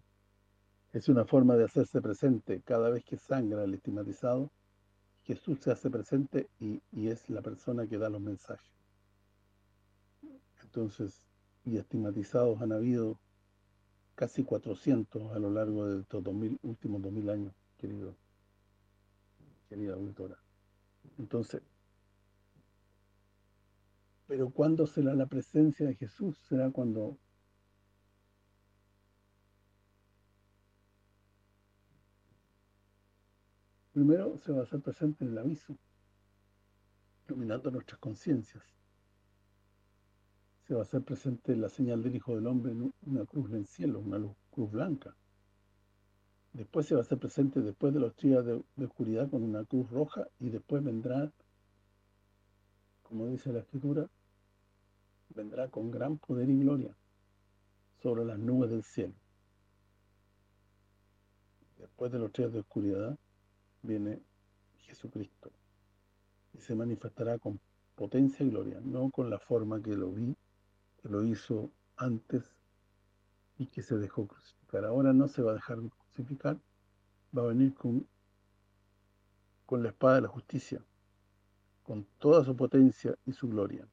Es una forma de hacerse presente cada vez que sangra el estigmatizado, Jesús se hace presente y, es la persona que da los mensajes. Entonces, y estigmatizados han habido casi 400 a lo largo de estos 2000, últimos 2000 años, querido, querida auditora. Entonces, pero ¿cuándo será la presencia de Jesús? Será cuando primero se va a hacer presente en el aviso, iluminando nuestras conciencias. Se va a hacer presente la señal del Hijo del Hombre en una cruz en el cielo, una luz, cruz blanca. Después se va a hacer presente después de los días de, de oscuridad con una cruz roja y después vendrá, como dice la Escritura, vendrá con gran poder y gloria sobre las nubes del cielo. Después de los días de oscuridad viene Jesucristo y se manifestará con potencia y gloria, no con la forma que lo vi, lo hizo antes y que se dejó crucificar. Ahora no se va a dejar crucificar, va a venir con, con la espada de la justicia, con toda su potencia y su gloria.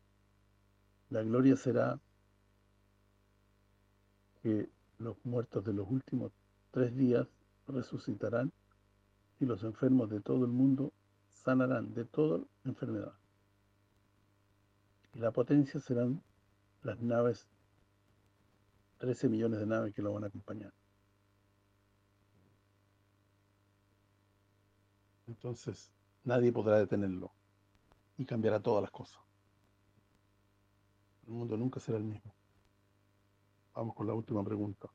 La gloria será que los muertos de los últimos tres días resucitarán y los enfermos de todo el mundo sanarán de toda enfermedad. Y la potencia serán las naves, 13 millones de naves que lo van a acompañar. Entonces, nadie podrá detenerlo y cambiará todas las cosas. El mundo nunca será el mismo. Vamos con la última pregunta.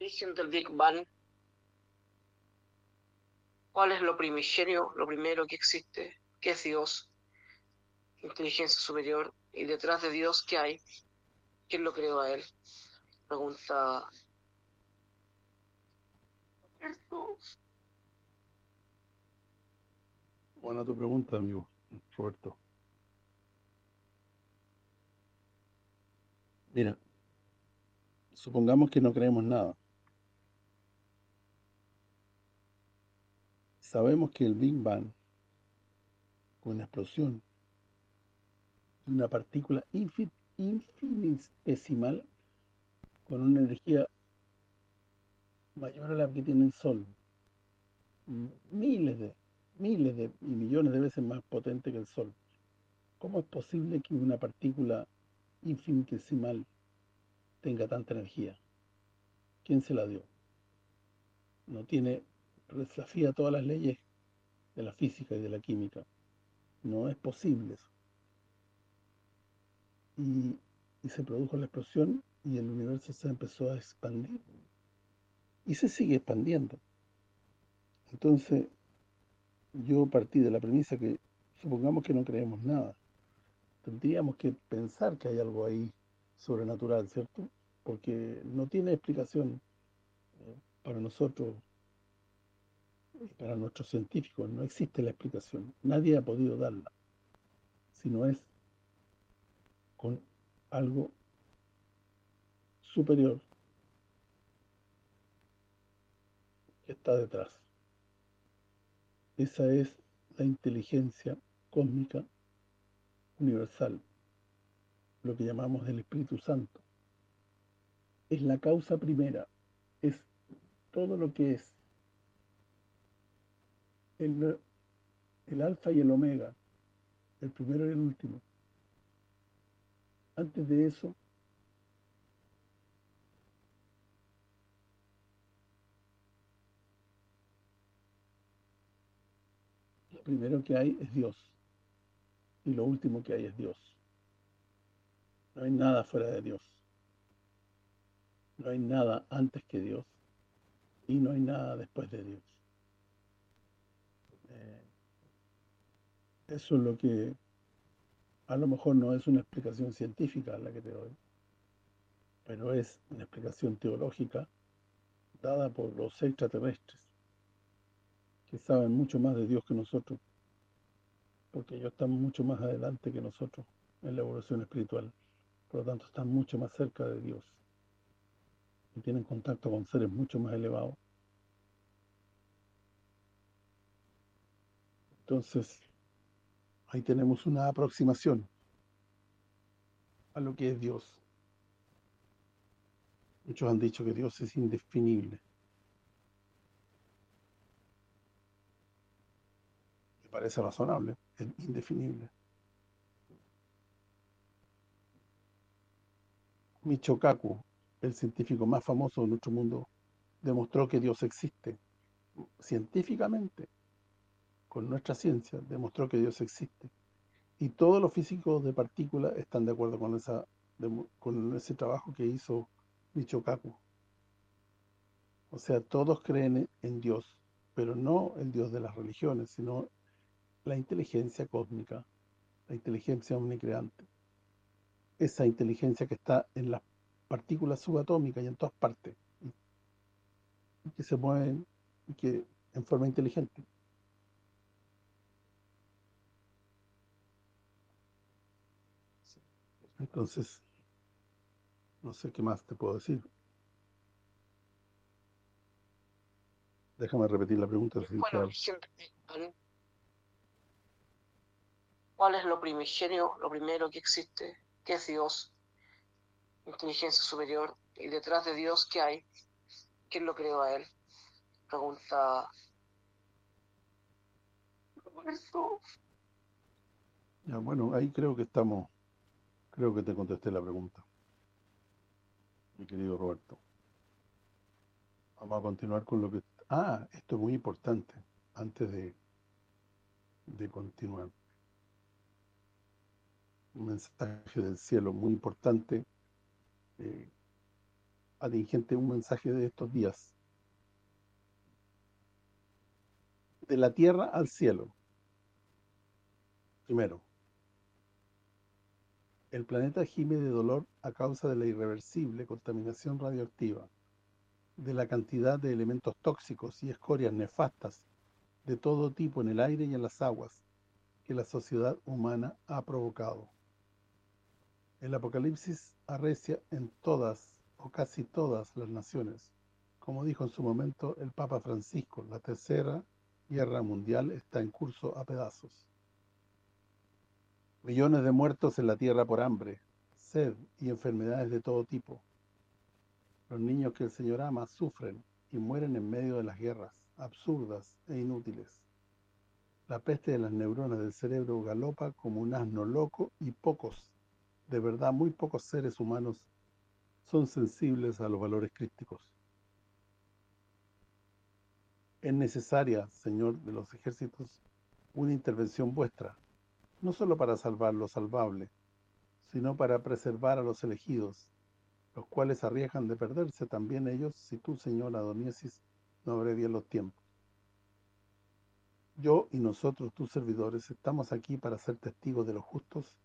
origen del Big Bang, cuál es lo primigenio, lo primero que existe, qué es Dios, inteligencia superior, y detrás de Dios, ¿qué hay? ¿Quién lo creó a él? Pregunta... Buena tu pregunta, amigo Roberto. Mira, supongamos que no creemos nada. Sabemos que el Big Bang, una explosión, una partícula infinitesimal con una energía mayor a la que tiene el Sol, miles de, miles de y millones de veces más potente que el Sol. ¿Cómo es posible que una partícula infinitesimal tenga tanta energía? ¿Quién se la dio? No tiene desafía todas las leyes de la física y de la química. no es posible eso. Y, se produjo la explosión y el universo se empezó a expandir. Y se sigue expandiendo. Entonces, yo partí de la premisa que, supongamos que no creemos nada, tendríamos que pensar que hay algo ahí sobrenatural, ¿cierto? Porque no tiene explicación eh, para nosotros y para nuestros científicos, no existe la explicación, nadie ha podido darla, sino es con algo superior que está detrás. Esa es la inteligencia cósmica universal, lo que llamamos el Espíritu Santo. Es la causa primera, es todo lo que es el, el alfa y el omega, el primero y el último. Antes de eso, lo primero que hay es Dios. Y lo último que hay es Dios. No hay nada fuera de Dios. No hay nada antes que Dios. Y no hay nada después de Dios. Eh, eso es lo que a lo mejor no es una explicación científica la que te doy, pero es una explicación teológica dada por los extraterrestres, que saben mucho más de Dios que nosotros, porque ellos están mucho más adelante que nosotros en la evolución espiritual, por lo tanto están mucho más cerca de Dios y tienen contacto con seres mucho más elevados. Entonces, ahí tenemos una aproximación a lo que es Dios. Muchos han dicho que Dios es indefinible. Me parece razonable, es indefinible. Michokaku, el científico más famoso de nuestro mundo, demostró que Dios existe científicamente con nuestra ciencia, demostró que Dios existe. Y todos los físicos de partículas están de acuerdo con esa con ese trabajo que hizo Michokaku. O sea, todos creen en Dios, pero no el Dios de las religiones, sino la inteligencia cósmica, la inteligencia omnicreante. Esa inteligencia que está en las partículas subatómicas y en todas partes, y que se mueven y que en forma inteligente. Entonces, no sé qué más te puedo decir. Déjame repetir la pregunta. ¿Cuál es lo primigenio, lo primero que existe? ¿Qué es Dios? Inteligencia superior. ¿Y detrás de Dios qué hay? ¿Quién lo creó a él? Pregunta Ya, bueno, ahí creo que estamos Creo que te contesté la pregunta, mi querido Roberto. Vamos a continuar con lo que... Ah, esto es muy importante, antes de, de continuar. Un mensaje del cielo muy importante, eh, atingente un mensaje de estos días. De la tierra al cielo. Primero, el planeta gime de dolor a causa de la irreversible contaminación radioactiva, de la cantidad de elementos tóxicos y escorias nefastas de todo tipo en el aire y en las aguas que la sociedad humana ha provocado. El apocalipsis arrecia en todas o casi todas las naciones. Como dijo en su momento el Papa Francisco, la tercera guerra mundial está en curso a pedazos. Millones de muertos en la tierra por hambre, sed y enfermedades de todo tipo. Los niños que el Señor ama sufren y mueren en medio de las guerras, absurdas e inútiles. La peste de las neuronas del cerebro galopa como un asno loco y pocos, de verdad muy pocos seres humanos, son sensibles a los valores crísticos. Es necesaria, Señor de los ejércitos, una intervención vuestra no solo para salvar lo salvable, sino para preservar a los elegidos, los cuales arriesgan de perderse también ellos si tú, Señor Adoniesis, no abrevias los tiempos. Yo y nosotros, tus servidores, estamos aquí para ser testigos de los justos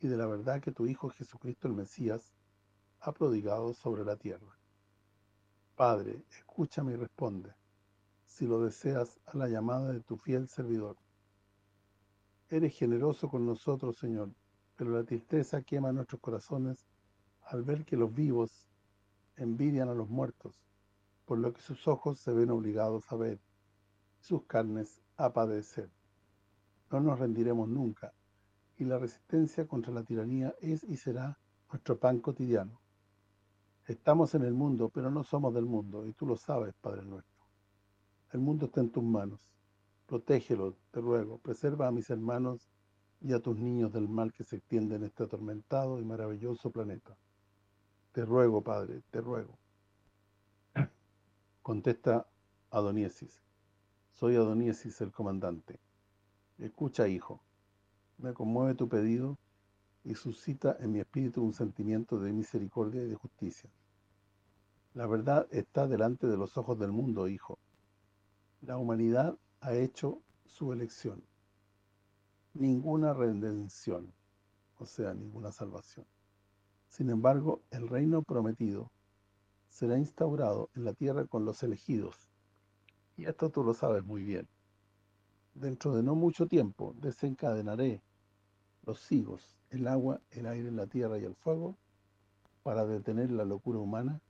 y de la verdad que tu Hijo Jesucristo el Mesías ha prodigado sobre la tierra. Padre, escúchame y responde, si lo deseas, a la llamada de tu fiel servidor. Eres generoso con nosotros, Señor, pero la tristeza quema nuestros corazones al ver que los vivos envidian a los muertos, por lo que sus ojos se ven obligados a ver, sus carnes a padecer. No nos rendiremos nunca, y la resistencia contra la tiranía es y será nuestro pan cotidiano. Estamos en el mundo, pero no somos del mundo, y tú lo sabes, Padre nuestro. El mundo está en tus manos. Protégelo, te ruego. Preserva a mis hermanos y a tus niños del mal que se extiende en este atormentado y maravilloso planeta. Te ruego, Padre, te ruego. Contesta Adoniesis. Soy Adoniesis el comandante. Escucha, hijo. Me conmueve tu pedido y suscita en mi espíritu un sentimiento de misericordia y de justicia. La verdad está delante de los ojos del mundo, hijo. La humanidad ha hecho su elección ninguna redención, o sea, ninguna salvación. Sin embargo, el reino prometido será instaurado en la tierra con los elegidos. Y esto tú lo sabes muy bien. Dentro de no mucho tiempo desencadenaré los sigos, el agua, el aire, la tierra y el fuego para detener la locura humana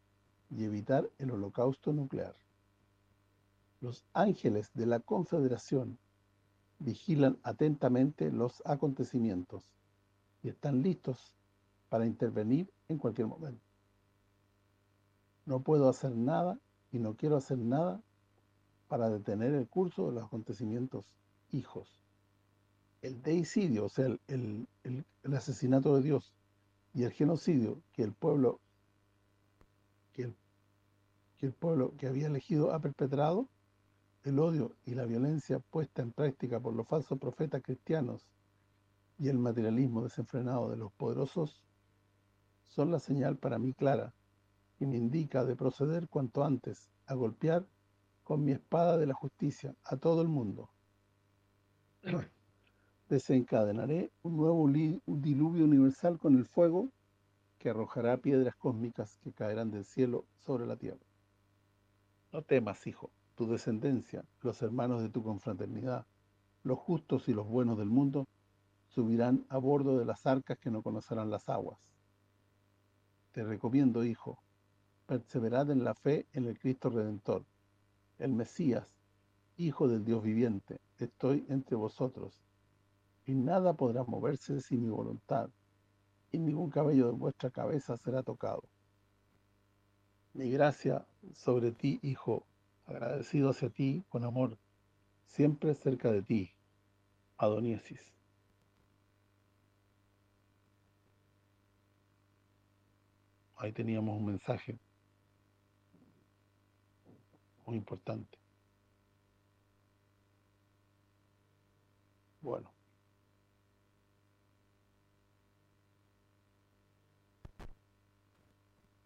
y evitar el holocausto nuclear. Los ángeles de la confederación vigilan atentamente los acontecimientos y están listos para intervenir en cualquier momento. No puedo hacer nada y no quiero hacer nada para detener el curso de los acontecimientos hijos. El deicidio, o sea, el, asesinato de Dios y el genocidio que el pueblo que el pueblo que había elegido ha perpetrado el odio y la violencia puesta en práctica por los falsos profetas cristianos y el materialismo desenfrenado de los poderosos son la señal para mí clara y me indica de proceder cuanto antes a golpear con mi espada de la justicia a todo el mundo. [CLEARS THROAT] Desencadenaré un nuevo diluvio universal con el fuego que arrojará piedras cósmicas que caerán del cielo sobre la tierra. No temas, hijo tu descendencia, los hermanos de tu confraternidad, los justos y los buenos del mundo, subirán a bordo de las arcas que no conocerán las aguas. Te recomiendo, hijo, perseverad en la fe en el Cristo Redentor, el Mesías, Hijo del Dios viviente, estoy entre vosotros, y nada podrá moverse sin mi voluntad, y ningún cabello de vuestra cabeza será tocado. Mi gracia sobre ti, hijo, agradecido hacia ti con amor, siempre cerca de ti, Adoniesis. Ahí teníamos un mensaje muy importante. Bueno.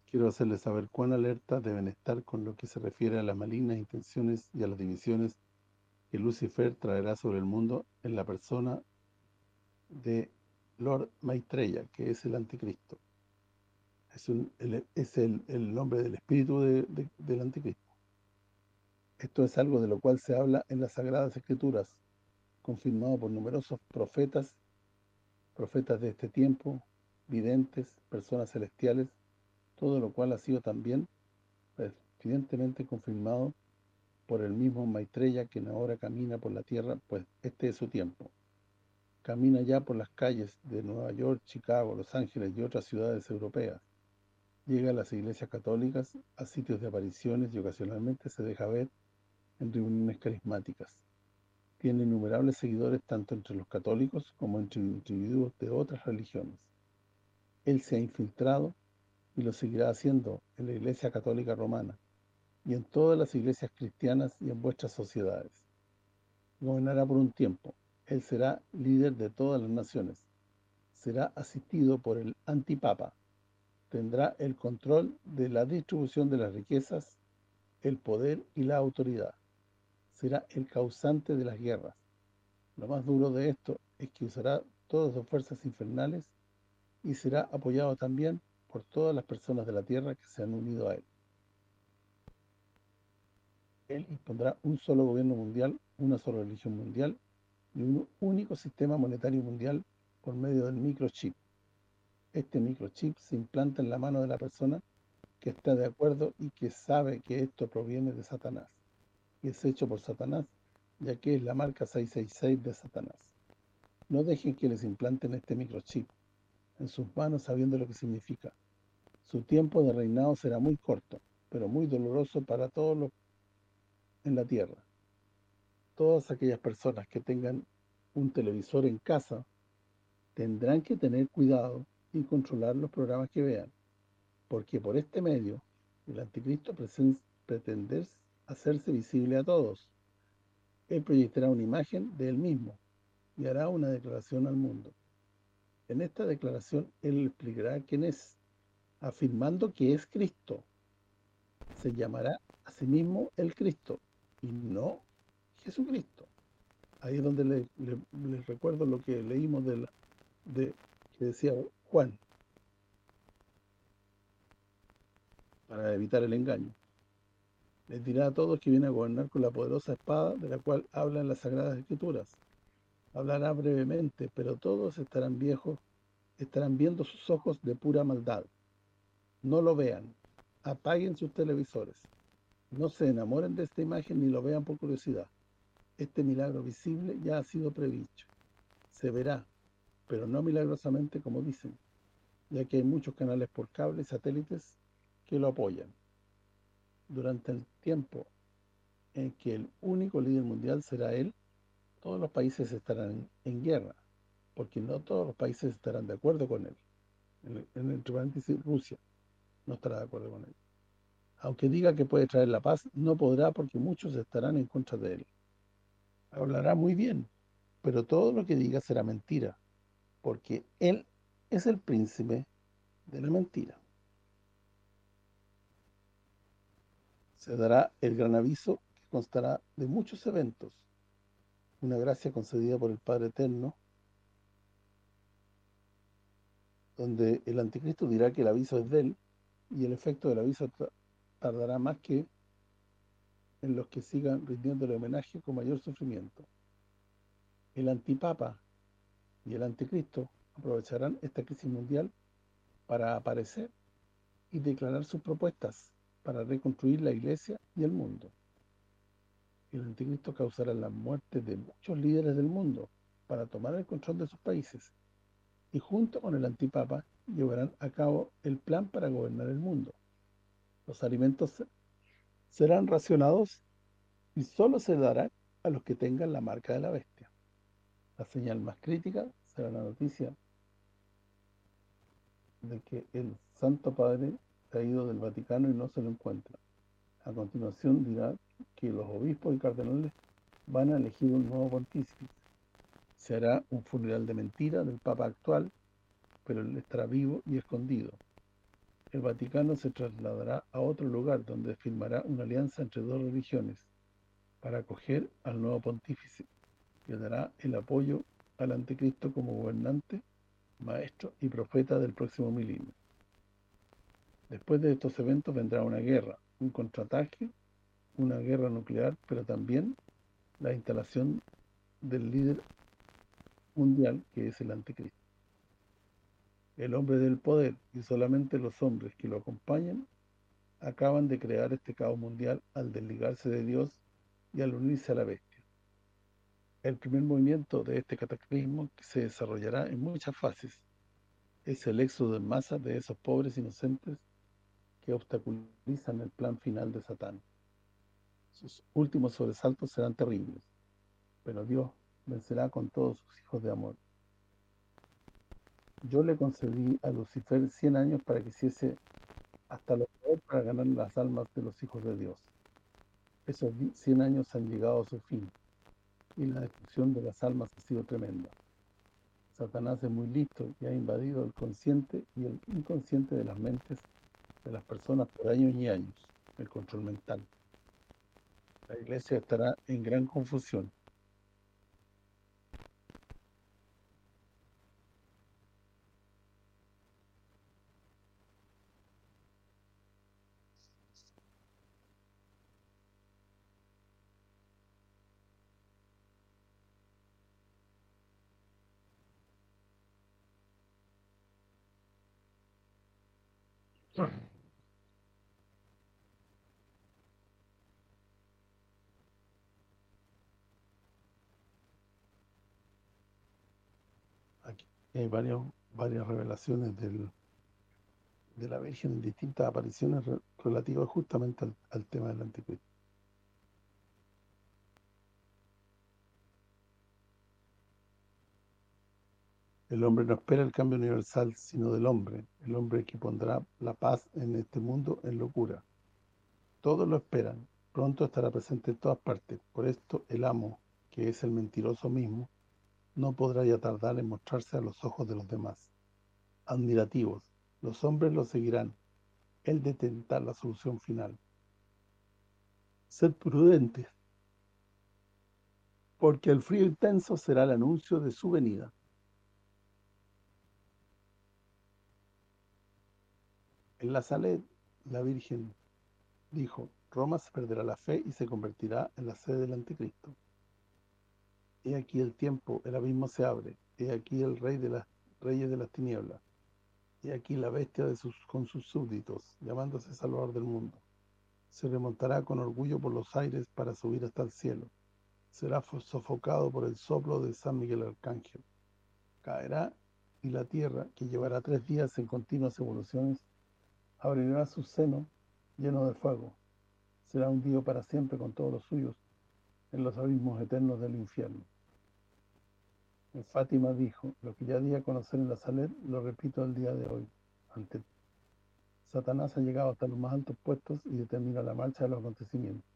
Quiero hacerles saber cuán alerta deben estar con lo que se refiere a las malignas intenciones y a las divisiones que Lucifer traerá sobre el mundo en la persona de Lord Maitreya, que es el anticristo. Es, el, nombre del espíritu del anticristo. Esto es algo de lo cual se habla en las Sagradas Escrituras, confirmado por numerosos profetas, profetas de este tiempo, videntes, personas celestiales, todo lo cual ha sido también evidentemente confirmado por el mismo Maitreya quien ahora camina por la tierra, pues este es su tiempo. Camina ya por las calles de Nueva York, Chicago, Los Ángeles y otras ciudades europeas. Llega a las iglesias católicas, a sitios de apariciones y ocasionalmente se deja ver en reuniones carismáticas. Tiene innumerables seguidores tanto entre los católicos como entre individuos de otras religiones. Él se ha infiltrado y lo seguirá haciendo en la Iglesia Católica Romana y en todas las iglesias cristianas y en vuestras sociedades. Gobernará por un tiempo. Él será líder de todas las naciones. Será asistido por el antipapa. Tendrá el control de la distribución de las riquezas, el poder y la autoridad. Será el causante de las guerras. Lo más duro de esto es que usará todas sus fuerzas infernales y será apoyado también por todas las personas de la tierra que se han unido a él. Él impondrá un solo gobierno mundial, una sola religión mundial y un único sistema monetario mundial por medio del microchip. Este microchip se implanta en la mano de la persona que está de acuerdo y que sabe que esto proviene de Satanás y es hecho por Satanás, ya que es la marca 666 de Satanás. No dejen que les implanten este microchip en sus manos sabiendo lo que significa. Su tiempo de reinado será muy corto, pero muy doloroso para todos en la tierra. Todas aquellas personas que tengan un televisor en casa tendrán que tener cuidado y controlar los programas que vean, porque por este medio el anticristo pretende hacerse visible a todos. Él proyectará una imagen de él mismo y hará una declaración al mundo. En esta declaración él explicará quién es, afirmando que es Cristo. Se llamará a sí mismo el Cristo y no Jesucristo. Ahí es donde les recuerdo lo que leímos de, la, de que decía Juan, para evitar el engaño. Les dirá a todos que viene a gobernar con la poderosa espada de la cual hablan las Sagradas Escrituras hablará brevemente, pero todos estarán viejos, estarán viendo sus ojos de pura maldad. No lo vean, apaguen sus televisores, no se enamoren de esta imagen ni lo vean por curiosidad. Este milagro visible ya ha sido previsto. Se verá, pero no milagrosamente como dicen, ya que hay muchos canales por cable y satélites que lo apoyan. Durante el tiempo en que el único líder mundial será él, todos los países estarán en guerra, porque no todos los países estarán de acuerdo con él. En, el, entre Rusia no estará de acuerdo con él. Aunque diga que puede traer la paz, no podrá porque muchos estarán en contra de él. Hablará muy bien, pero todo lo que diga será mentira, porque él es el príncipe de la mentira. Se dará el gran aviso que constará de muchos eventos, una gracia concedida por el Padre Eterno, donde el anticristo dirá que el aviso es de él, y el efecto del aviso tardará más que en los que sigan rindiéndole homenaje con mayor sufrimiento. El antipapa y el anticristo aprovecharán esta crisis mundial para aparecer y declarar sus propuestas para reconstruir la iglesia y el mundo el anticristo causará la muerte de muchos líderes del mundo para tomar el control de sus países y junto con el antipapa llevarán a cabo el plan para gobernar el mundo. Los alimentos serán racionados y solo se darán a los que tengan la marca de la bestia. La señal más crítica será la noticia de que el Santo Padre ha ido del Vaticano y no se lo encuentra. A continuación dirá que los obispos y cardenales van a elegir un nuevo pontífice. Se hará un funeral de mentira del Papa actual, pero él estará vivo y escondido. El Vaticano se trasladará a otro lugar donde firmará una alianza entre dos religiones para acoger al nuevo pontífice que dará el apoyo al anticristo como gobernante, maestro y profeta del próximo milenio. Después de estos eventos vendrá una guerra, un contraataque una guerra nuclear, pero también la instalación del líder mundial, que es el anticristo. El hombre del poder y solamente los hombres que lo acompañan acaban de crear este caos mundial al desligarse de Dios y al unirse a la bestia. El primer movimiento de este cataclismo que se desarrollará en muchas fases es el éxodo en masa de esos pobres inocentes que obstaculizan el plan final de Satán. Sus últimos sobresaltos serán terribles, pero Dios vencerá con todos sus hijos de amor. Yo le concedí a Lucifer 100 años para que hiciese hasta lo peor para ganar las almas de los hijos de Dios. Esos 100 años han llegado a su fin, y la destrucción de las almas ha sido tremenda. Satanás es muy listo y ha invadido el consciente y el inconsciente de las mentes de las personas por años y años, el control mental. La iglesia estará en gran confusión. Aquí hay varios, varias revelaciones del, de la Virgen en distintas apariciones re- relativas justamente al, al tema del anticristo. El hombre no espera el cambio universal, sino del hombre, el hombre que pondrá la paz en este mundo en locura. Todos lo esperan, pronto estará presente en todas partes. Por esto el amo, que es el mentiroso mismo, no podrá ya tardar en mostrarse a los ojos de los demás. Admirativos, los hombres lo seguirán. Él detendrá la solución final. Sed prudentes, porque el frío intenso será el anuncio de su venida. En la Salet, la Virgen dijo, Roma se perderá la fe y se convertirá en la sede del anticristo. He aquí el tiempo, el abismo se abre. He aquí el rey de las reyes de las tinieblas. He aquí la bestia de sus, con sus súbditos, llamándose Salvador del mundo. Se remontará con orgullo por los aires para subir hasta el cielo. Será fo- sofocado por el soplo de San Miguel Arcángel. Caerá y la tierra, que llevará tres días en continuas evoluciones, abrirá su seno lleno de fuego. Será hundido para siempre con todos los suyos en los abismos eternos del infierno. En Fátima dijo, lo que ya di a conocer en la Saler, lo repito el día de hoy. Ante Satanás ha llegado hasta los más altos puestos y determina la marcha de los acontecimientos.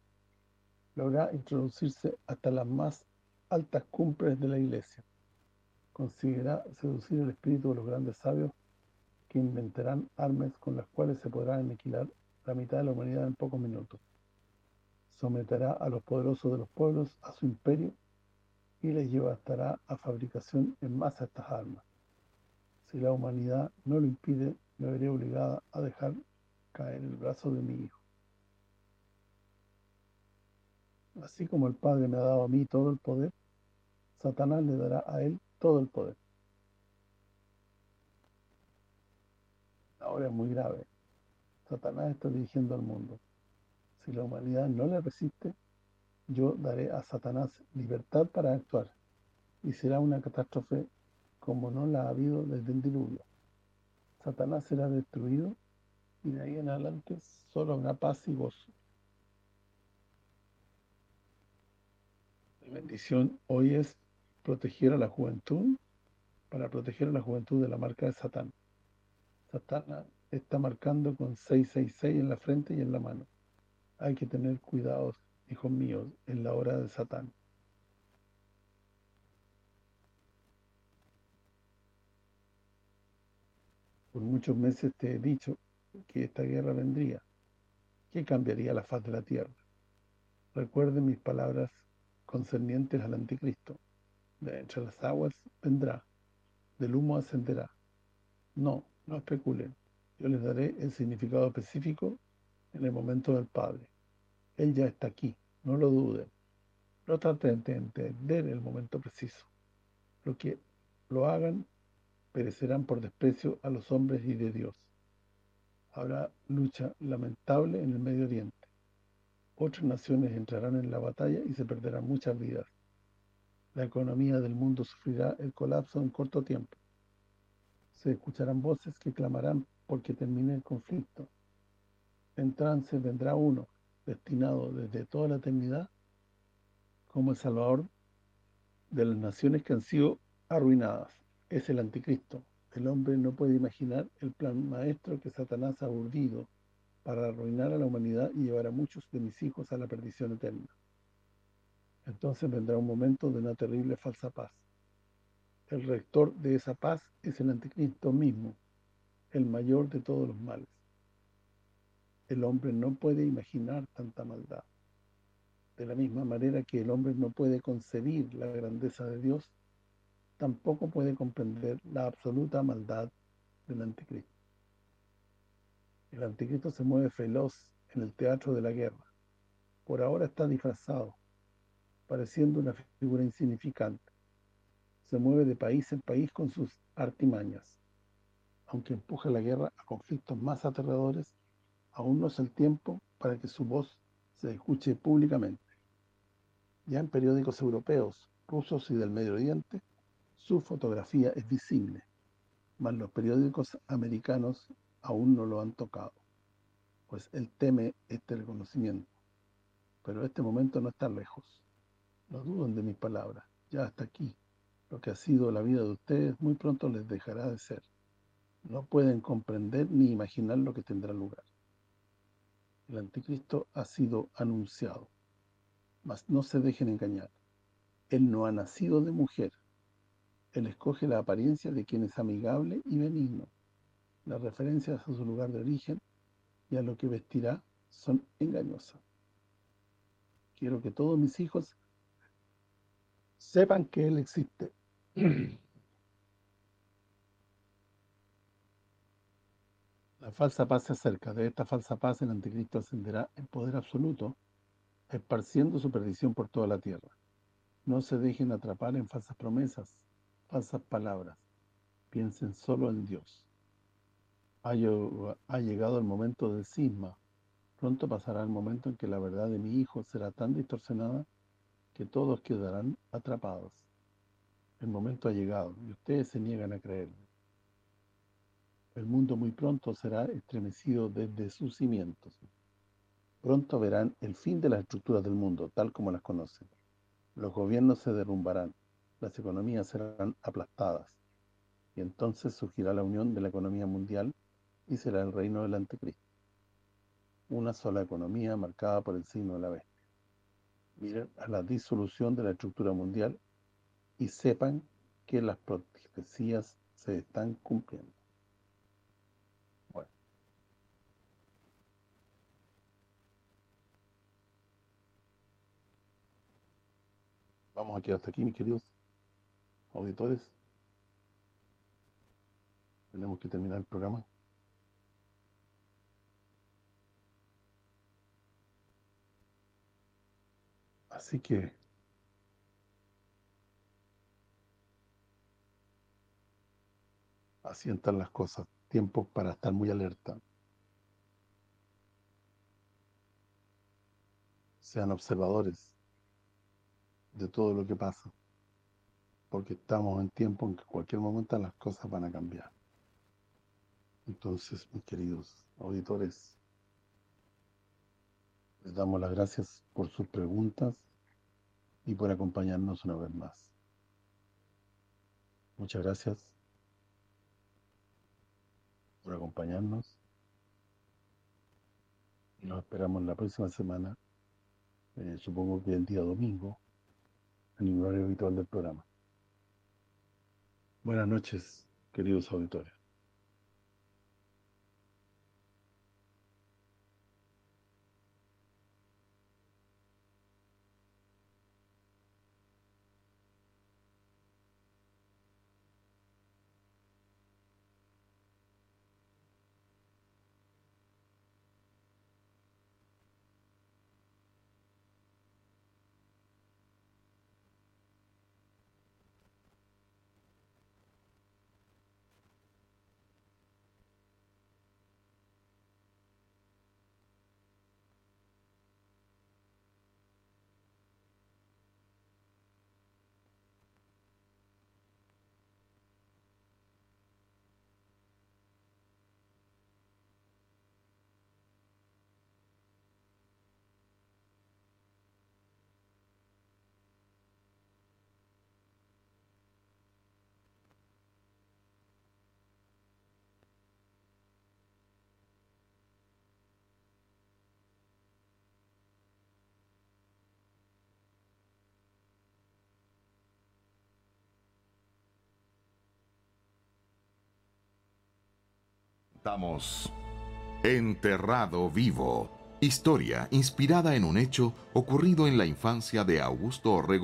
Logra introducirse hasta las más altas cumbres de la iglesia. Conseguirá seducir el espíritu de los grandes sabios que inventarán armas con las cuales se podrá aniquilar la mitad de la humanidad en pocos minutos. Someterá a los poderosos de los pueblos a su imperio y les llevará a fabricación en masa estas armas. Si la humanidad no lo impide, me veré obligada a dejar caer el brazo de mi hijo. Así como el Padre me ha dado a mí todo el poder, Satanás le dará a él todo el poder. Ahora es muy grave. Satanás está dirigiendo al mundo. Si la humanidad no le resiste, yo daré a Satanás libertad para actuar y será una catástrofe como no la ha habido desde el diluvio. Satanás será destruido y de ahí en adelante solo habrá paz y gozo. La bendición hoy es proteger a la juventud, para proteger a la juventud de la marca de Satán. Satán está marcando con 666 en la frente y en la mano. Hay que tener cuidados, hijos míos, en la hora de Satán. Por muchos meses te he dicho que esta guerra vendría, que cambiaría la faz de la tierra. Recuerden mis palabras concernientes al anticristo. De entre las aguas vendrá, del humo ascenderá. No, no especulen. Yo les daré el significado específico en el momento del Padre. Él ya está aquí, no lo duden. No traten de entender el momento preciso. Lo que lo hagan perecerán por desprecio a los hombres y de Dios. Habrá lucha lamentable en el Medio Oriente. Otras naciones entrarán en la batalla y se perderán muchas vidas. La economía del mundo sufrirá el colapso en corto tiempo. Se escucharán voces que clamarán porque termine el conflicto. En trance vendrá uno, destinado desde toda la eternidad como el Salvador de las naciones que han sido arruinadas. Es el anticristo. El hombre no puede imaginar el plan maestro que Satanás ha urdido para arruinar a la humanidad y llevar a muchos de mis hijos a la perdición eterna. Entonces vendrá un momento de una terrible falsa paz. El rector de esa paz es el anticristo mismo, el mayor de todos los males. El hombre no puede imaginar tanta maldad. De la misma manera que el hombre no puede concebir la grandeza de Dios, tampoco puede comprender la absoluta maldad del anticristo. El anticristo se mueve feroz en el teatro de la guerra. Por ahora está disfrazado, pareciendo una figura insignificante. Se mueve de país en país con sus artimañas. Aunque empuja la guerra a conflictos más aterradores, aún no es el tiempo para que su voz se escuche públicamente. Ya en periódicos europeos, rusos y del Medio Oriente, su fotografía es visible, mas los periódicos americanos aún no lo han tocado, pues él teme este reconocimiento. Pero este momento no está lejos. No duden de mis palabras, ya hasta aquí. Lo que ha sido la vida de ustedes muy pronto les dejará de ser. No pueden comprender ni imaginar lo que tendrá lugar. El anticristo ha sido anunciado, mas no se dejen engañar. Él no ha nacido de mujer. Él escoge la apariencia de quien es amigable y benigno. Las referencias a su lugar de origen y a lo que vestirá son engañosas. Quiero que todos mis hijos sepan que Él existe. [CLEARS THROAT] La falsa paz se acerca. De esta falsa paz el anticristo ascenderá en poder absoluto, esparciendo su perdición por toda la tierra. No se dejen atrapar en falsas promesas, falsas palabras. Piensen solo en Dios. Ha, llegado el momento del cisma. Pronto pasará el momento en que la verdad de mi hijo será tan distorsionada que todos quedarán atrapados. El momento ha llegado y ustedes se niegan a creerlo. El mundo muy pronto será estremecido desde sus cimientos. Pronto verán el fin de las estructuras del mundo, tal como las conocen. Los gobiernos se derrumbarán, las economías serán aplastadas, y entonces surgirá la unión de la economía mundial y será el reino del anticristo. Una sola economía marcada por el signo de la bestia. Miren a la disolución de la estructura mundial y sepan que las profecías se están cumpliendo. Bueno. Vamos aquí hasta aquí, mis queridos auditores. Tenemos que terminar el programa. Así que así están las cosas, tiempo para estar muy alerta. Sean observadores de todo lo que pasa, porque estamos en tiempo en que cualquier momento las cosas van a cambiar. Entonces, mis queridos auditores, les damos las gracias por sus preguntas y por acompañarnos una vez más. Muchas gracias por acompañarnos. Nos esperamos la próxima semana, eh, supongo que el día domingo, en el horario habitual del programa. Buenas noches, queridos auditores. Presentamos Enterrado Vivo. Historia inspirada en un hecho ocurrido en la infancia de Augusto Orrego